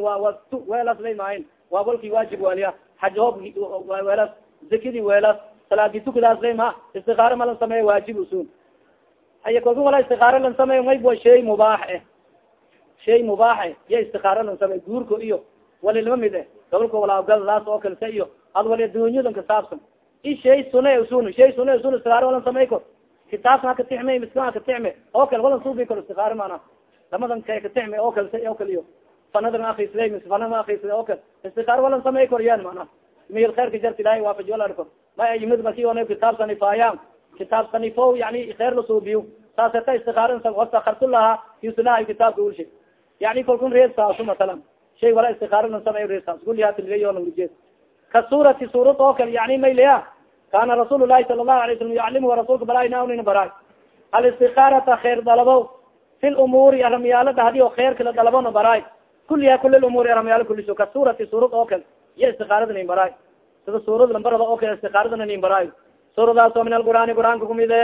weelas lay maahin waa balki waajib waliya. Xaj hoob weelas zakidi weelas salaadi tukudaas lay ma istikaaro malan sameeyo waajib usun haye kolka wala istikaaro lan sameeyo mayb wa shay mubaax eh shay mubaax eh ya istikaaro lan sameeyo guurka iyo wali lama mid eh gobolka walaagadadaas oo kalse iyo ad wali adunyadan kasaabsan i shay suna usun shay suna usun istikaar walan samay kor kitaabka ha katixme miskan ha katixme oo kale walan suubi kor istikaar mana lamadan ka katixme oo kale oo kaliyo fanadan akrisday mis fanama akrisday oo kale istikaar walan samay kor yan mana mil khairka jart ilahay waafaji wala arko ma yimid maki ona kitaab sanifaayan kitaab sanifo yani khair lasuubiyo saaseta istikaar wastakartulaha yusulaha kitaabka ulshay yani kalkun reed saasu masalan shay wala istikaarana samay reed saas kulihatilgayonajeed ka suurati suurad oo kale yani maylaya kana rasuul lahi sala lahu alay slam yucalimuha rasulka baraynanina baraay alistikarata khair dalabo fi lumuuri aramyaalo dhahdi o khairka la dalabona baraay kuliha kuli lumuuri aramyaalo kuliso ka suurati suurad oo kale iyo istikaarada nin baraay sida suurad lambarada oo kale istikaaradana nin baraay suuradaas oo min alqur'aani qur'aanka kumide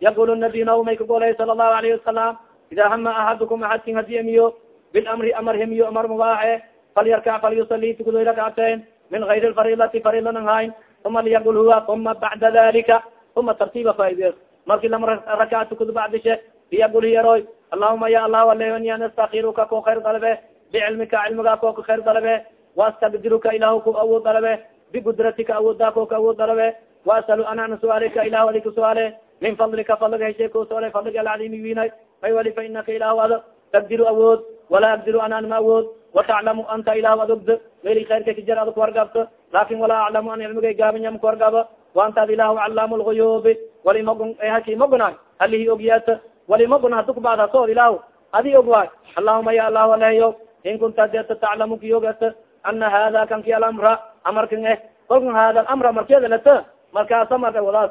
yaqul nabiy naw may kagolay sala allahu alayhi wasalam ida hama axadukum axadkin haddii emiyo bilamri amar hemiyo amar mubaaxe falyarkac falyusali tukudoy rakcateen min gayri lfarilati farilanan hayn uma liyaqul huwa uma bacda dalika uma tartiiba faide marki lama raka tukado bacdishe liyaqul hiyaroy allahuma ya allah aleni an astakiruka ko khayr dalabe bicilmika cilmiga ko khayr dalabe waastaqdiruka ilahu ku awood dalabe bigudratika awooda ko awood dalabe waasalu anana suaalika ilahu adi kusuaale min fadlika fadliga heshe kusuaale fadliga alcadimi winay may wali fa inaka ilahu ada taqdiru awood walaa aqdiru anan ma awood wataclamu anta ilah adogd meli khayrka kajar ad kuwargabto laakin walaa aclamu an cilmigay gaabanya makuwargabo waantaad ilahu calaamu lguyubi walimagun haki maguna halihi ogyaata walimagun hadu kubacd hasood ilahu adi og waay allahuma ya allahu aleyo in kunta deta taclamu kiyogata ana hada kanki alamra amarkan eh kolkan hada amra markeeda lata markaasa marka wadaas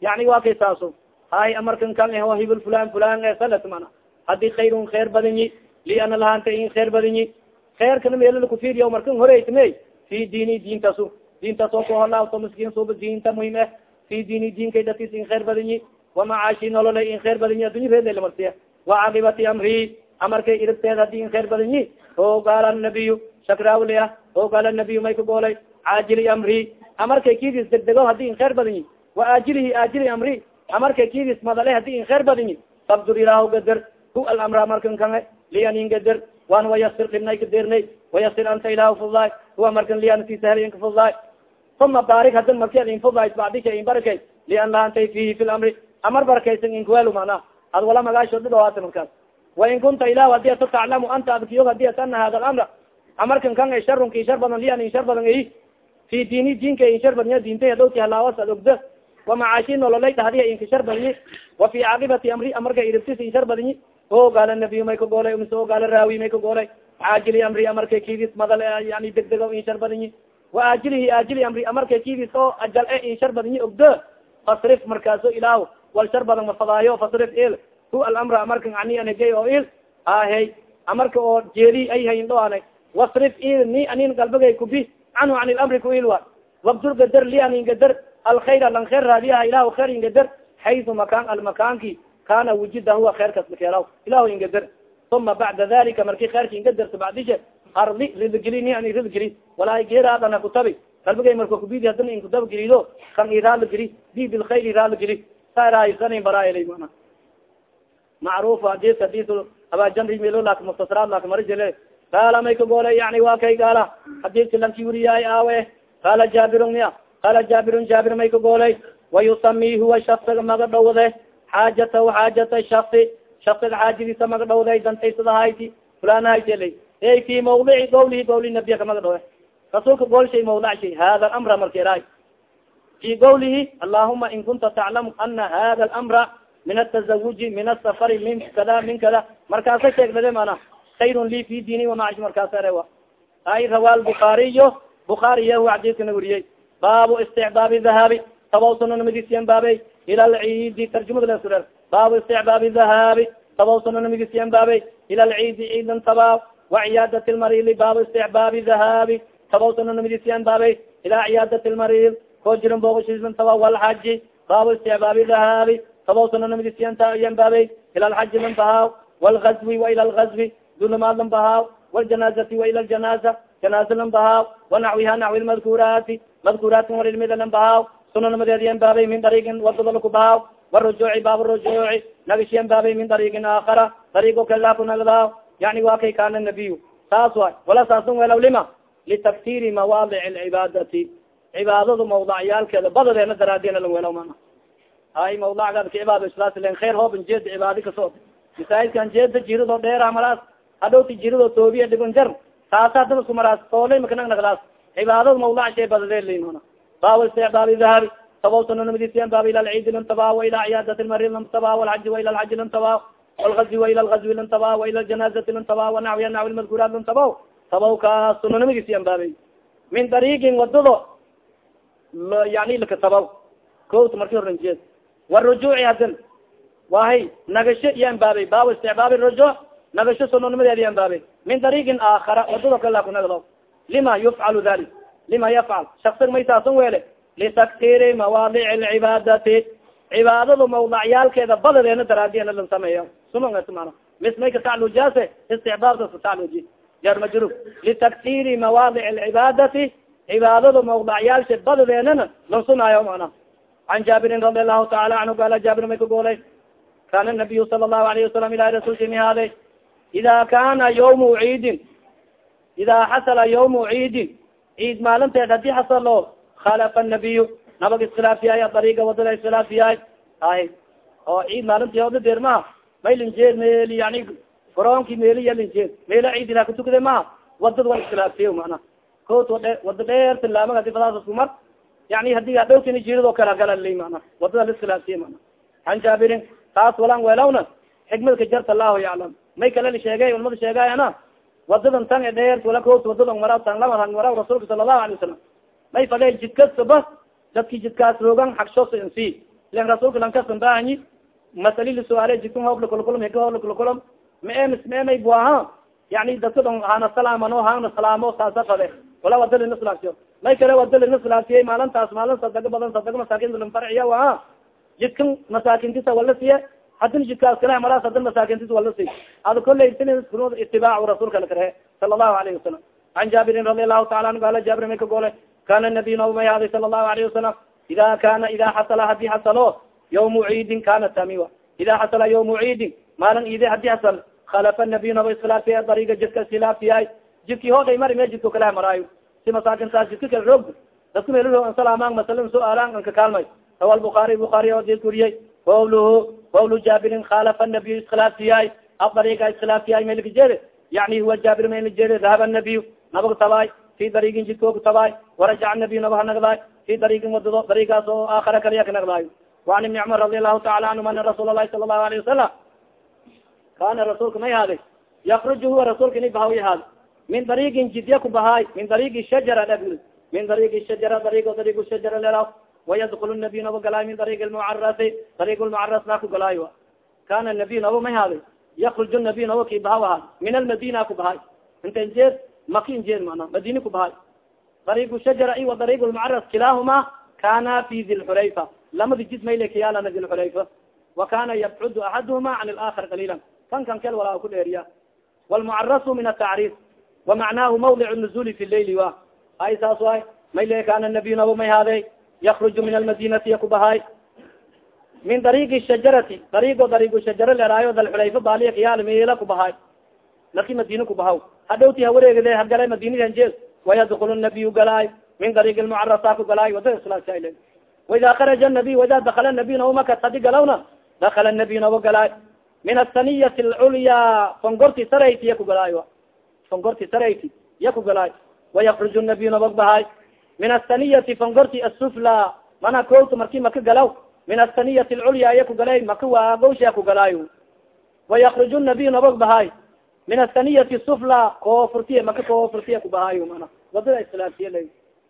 yani wa kay saaso hay amarkan kan eh o hibil fulan fulan e salat mana haddii khayrun khair badinyi liana lahanta in khair badinyi khairkana meelala kufiriya markan horeysme fi diini diintasu. Diintaas oo kuholaawto miskiin suba diinta muhiim eh. Fi diini diinkay datis in khair badinyi wamacaashi nolola in khair badinyi addunya reedlamarsiya wacaqibati amri amarkay iribteed haddii in khair badinyi o gaala nabiyu shakraawli ah o gaala nabiyu may kagoolay caajili amri amarkay kidis degdego haddii in khair badinyi wa aajilihi aajili amri amarkay kidis madale haddii in khair badinyi fabdur ilaahu gader hu alamra markan kan lianin gader wan wayasir dhibnay kadirnay wayasir anta ilahu fudaay huwa markan lian sisahel inka fudaay uma barik hadan marki ad infudayt bacdisha in barakay lian laantay fihi fi lamri amar barakaysan inkuwelu mana. Ad wala magaasho dhidhawaata markaas wain kunta ilahu haddii ata taclamu anta adkiyog haddii at ana hada alamra amarkan kan ay sharun ki shar badan lian in shar badan ay fi diini diinka in shar badanya diintay hadowti halaawas ad ogda wamacaashi nololay dhahdiya inka shar badnyi wa fi caaqibati amri amarka iribtis in shar badnyi o gaala nabiy may ka goolay mise o gaala raawi may ka goolay. Caajili amri amarka kidis madal yani degdego in shar badinyi wa aajilihi aajili amri amarka kidis oo ajal e in shar badinyi ogdo. Fasrif markaaso ilaah wal shar badan mafadaayo fasrif il. Hu alamra amarka ani anagey oo il. Ahey amarka oo jeeli ay hayn dhoanay wasrif il ni anin galbagay kubi canhu can ilamri ku il wa. Wabdur gadar li anin gadar. Alkhayra lan khair raadiyaha ilahu khair in gadar. Xaysu makaan almakaanki kana wujida huwa khairkas lakeelaw ilahu ingadar uma bacda dalika marki khairka ingadarto bacdishe arli ridgeli ni ani ridgeli walaa geeraadana kutabi qalbigay marka kubidi hadana inkutaba gelido kan iraalageli di bilkhayr iraalageli sairaasanin baraayla mana macruf hadis hadis abajamri melo lak muktasaraad lak mari jele qaala may ka goolay yani waa kay gaala hadiska lanki wuriyaay aawe qaala jaabirun miya qaala jaabirun jaabir may ka goolay wayusami huwa shaksaga maga dhowde xaajatahu xaajata shasi shasiga xaajadiisa maga dhowday dantaysadahayti fulanahaytela ey fi mawdici gawlihi gawli nabiya kamaga dhawe rasuulka gool shay mawdac shay hada alamra markeray fi gawlihi allahuma in kunta taclamu ana hada alamra min atazawuji min asafari min kada min kada markaasa sheegbade mana khayrun li fi diini wamacish markaasa rewa ay rawa lbukaariyo bukaariyahu xadiiskana weriyey baabu isticbaabi dhahaabi tabawsanonamadiisiyan baabey ila alciidi tarjumada lasure baabu isticbaabi dhahaabi tabawsanonamadiisiyan baabey ila alciidi ciidan tabaa waciyaadat lmarili baabu isticbaabi dhahaabi tabawsanonamadiisiyan baabey ila ciyaadati lmaril koo jiran boogashiisan taba walxaji baabu isticbaabi dhahaabi tabawsanonamadiisiyan baabey ila alxaji lan bahaaw walgazwi wa ila algazwi dunamaad lan bahaaw waljanaazati wa ila ljanaza janaaza lan bahaaw wanaxwiha naxwi lmadkuraati madkuraatkan warilmida lan bahaaw sunanamadeediyan baabay min dariigin wadadalku bahaaw warujuuci baab rujuuci nagishiyan baabay min dariigin aakara dariigo kalaaku nagdaa yani waa kay kaana nabiy saas way wala saasun welaw lima? Litaktiri mawaadic lcibaadati cibaadadu mawdacyaalkeeda badadeena daraadina lang welaw mana hay mawdacgaad ka cibaado islaas len khair hooban jeeda cibaadi ka soo masaajidkan jeeda jiridoo dheera maraas hadhowti jiridoo toobiya dhiban jar taasa hadaba isku maraas toolay makanag nagdaas cibaadada mawdac shay badadee limana baaw istixbaabi dahabi baab ila lciidi lantaba wa ila ciyaadati lmarid lantaba walxaji wa ila lxaji lantaba walgazwi wa ila lgazwi lantaba wa ila ljanaazati lantaba wanaxwiya naxwi lmadkuuraat lantaba tabaw kaas baabay min dariigin wadado yani lakatabaw kota marki horan jeed warujuuci hadin wahay nagasho iyan baabay baaw istixbaabi rujuuc nagasho sunanimadeedi yan baabay min dariigin aakhara wadado kala kunagdo lima yufcalu dalik lima yafcal shaksin may taasan weele litaktiri mawaadic lcibaadati cibaadadu mawdacyaalkeeda badadeena daraadiyana lan sameeyo sumangas mana mis may kataclujaase istixbaabtas katacluji jar majrur litaktiri mawaadic lcibaadati cibaadadu mawdacyaalshe badadeenana lan sunaayo mana can jaabirin radi allahu taala canhu gaala jaabir may ka goolay kana nabiyu sala allahu alayhi wasalam ilahi rasulki mihaade ida kana yawmu ciidin ida xasala yawmu ciidin ciid maalinteed haddii xasalo khalafa nabiy nabag iskhilaafiyay dariiga waddada iskhilaafiyay ay oo ciid maalinti oda deer maha may linjeed meel yani garoonki meeliya linjeed meela ciid ilaa katukade maha waddada wa iskhilaafsiya mana kot wad wada dheer tilaama adi fadaas isku mar yani haddii adhowtini jiridoo kala galali mana waddada la iskhilaafsiya mana an jaabirin taas walan weelawna xikmadka jarta allahu yaclam may kala la sheegay ulmada sheegayana wadadan tan dheer wala kot wadadan mara tan lama han mara rasuulka sala allahu alay wasalam may fadeel jidkasaba dadki jidkaas roogan xagshoos insi len rasuulka lankasan baahanyi masali lasuaale jidkan hoob lakulkulum hika hoob lakulkulum ma e mis ma emay buaha yani dadka don hana salaamano hana salaamo saasa fade wala wada linaslaasiyo may kale wada linaslaasiyey maalintaas maalin sadaga badan sadaga masaakinta lan farciya waa jidkan masaakintisa wala siye hadina jidkaas kale maraas hadin masaakintisa wala siy ada koley itibaac rasuulka lakarhe sala allahu alayhi wasalam an jaabirin radi allahu taala anhu ala jaabir may ka goole kana nabiy naba may haday sala allahu alayhi wasalam ida kana ida xasala haddii xasalo yawmu ciidin kana tamiwa ida xasala yawmu ciidin maalin iide haddii xasal khalafa nabiy naba iskhilaafiyay dariiga jidka iskhilaafiyay jidki hooday mari me jidka kalaha maraayo. Si masaakintaas jidka kala roog. Dadku meel salamaan masalan su'aalaan anka kaalmay. Rawa buaari buaari odis kuriyey qawluhu qawlu jaabirin khalafa nabiy iskhilaafsiyaay adariiga iskhilaafsiyaay melkajere yani huwa jaabir melajere dahaba nabiy nabaga tabaay fi dariigin jidkooga tabaay warajaca nabiy naba hanagdaay fi dariigin wadado dariigaas oo aakhara kaliya kanagdaayo waan ibni cumar radi allahu taala anhum ana rasuul alahi sala allahu alayhi wasalam kana rasuulka may haaday yakruju huwa rasuulka ini bahawi haad min dariigin jidya ku bahaay min dariigi shajara abur min dariigi shajara dariig dariig shajara lelaw wayadkul nabiy nabo galaay min dariig lmucarasi dariig lmucaras na ku galaayo kana nabiy nabo may haaday yakruj nabiy nabo ki bahaw ahaad min almadina ku bahaay inta injeed maki injeed mana madini ku bahaay dariig shajara i wa dariig lmucaras kilaahuma kana fi dilxulayfa lamadi jid mayle kayaalana dilxulayfa wa kana yabcud axaduhuma can ilaakar qaliila kan kan kel walaa ku dheeriya wlmucarasu min atacriif wamacnaahu mawdic nuzuli fi leyli wa ay saas waay mayle kana nabiy nabo may haade yakruju min almadinati ya kubahaay min dariigi shajarati dariigo dariigu shajara leraayo dalxulayfa baaliya kayaal meela kubahaay laki madina kubahaw hadhowti hawareegde hagala madinadi hanjeed wayadkul nabiyu galaay min dariig lmucarasa ku galaay wada islaasal waida kharaja nabiy waida dakala nabiy nabo makas hadi galawna dakala nabiy nabo galaay min asaniyati alculya fongorti sarayti ya ku galaayo fongorti sarayti ya ku galaay wayakruj nabiy nabog min asaniyati fongorti asufla mana kowta marki maka galaw min asaniyati alculya ya ku galay maka waagowsha ku galaayo wayakruj nabiy nabog bahaay min asaniyati sufla koofurtiya maka koofurtiya ku bahaayo mana waddada islaafsiya la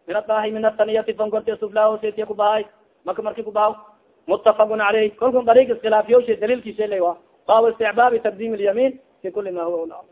min adahi min asaniyati fongorti asufla osetiya ku bahaay maka marki ku bahaw mutafaqun caleyh kolkun dariig iskhilaafiyosha daliilkiisa la wa bab istixbaabi taqdim lyamin fi kuli ma huwa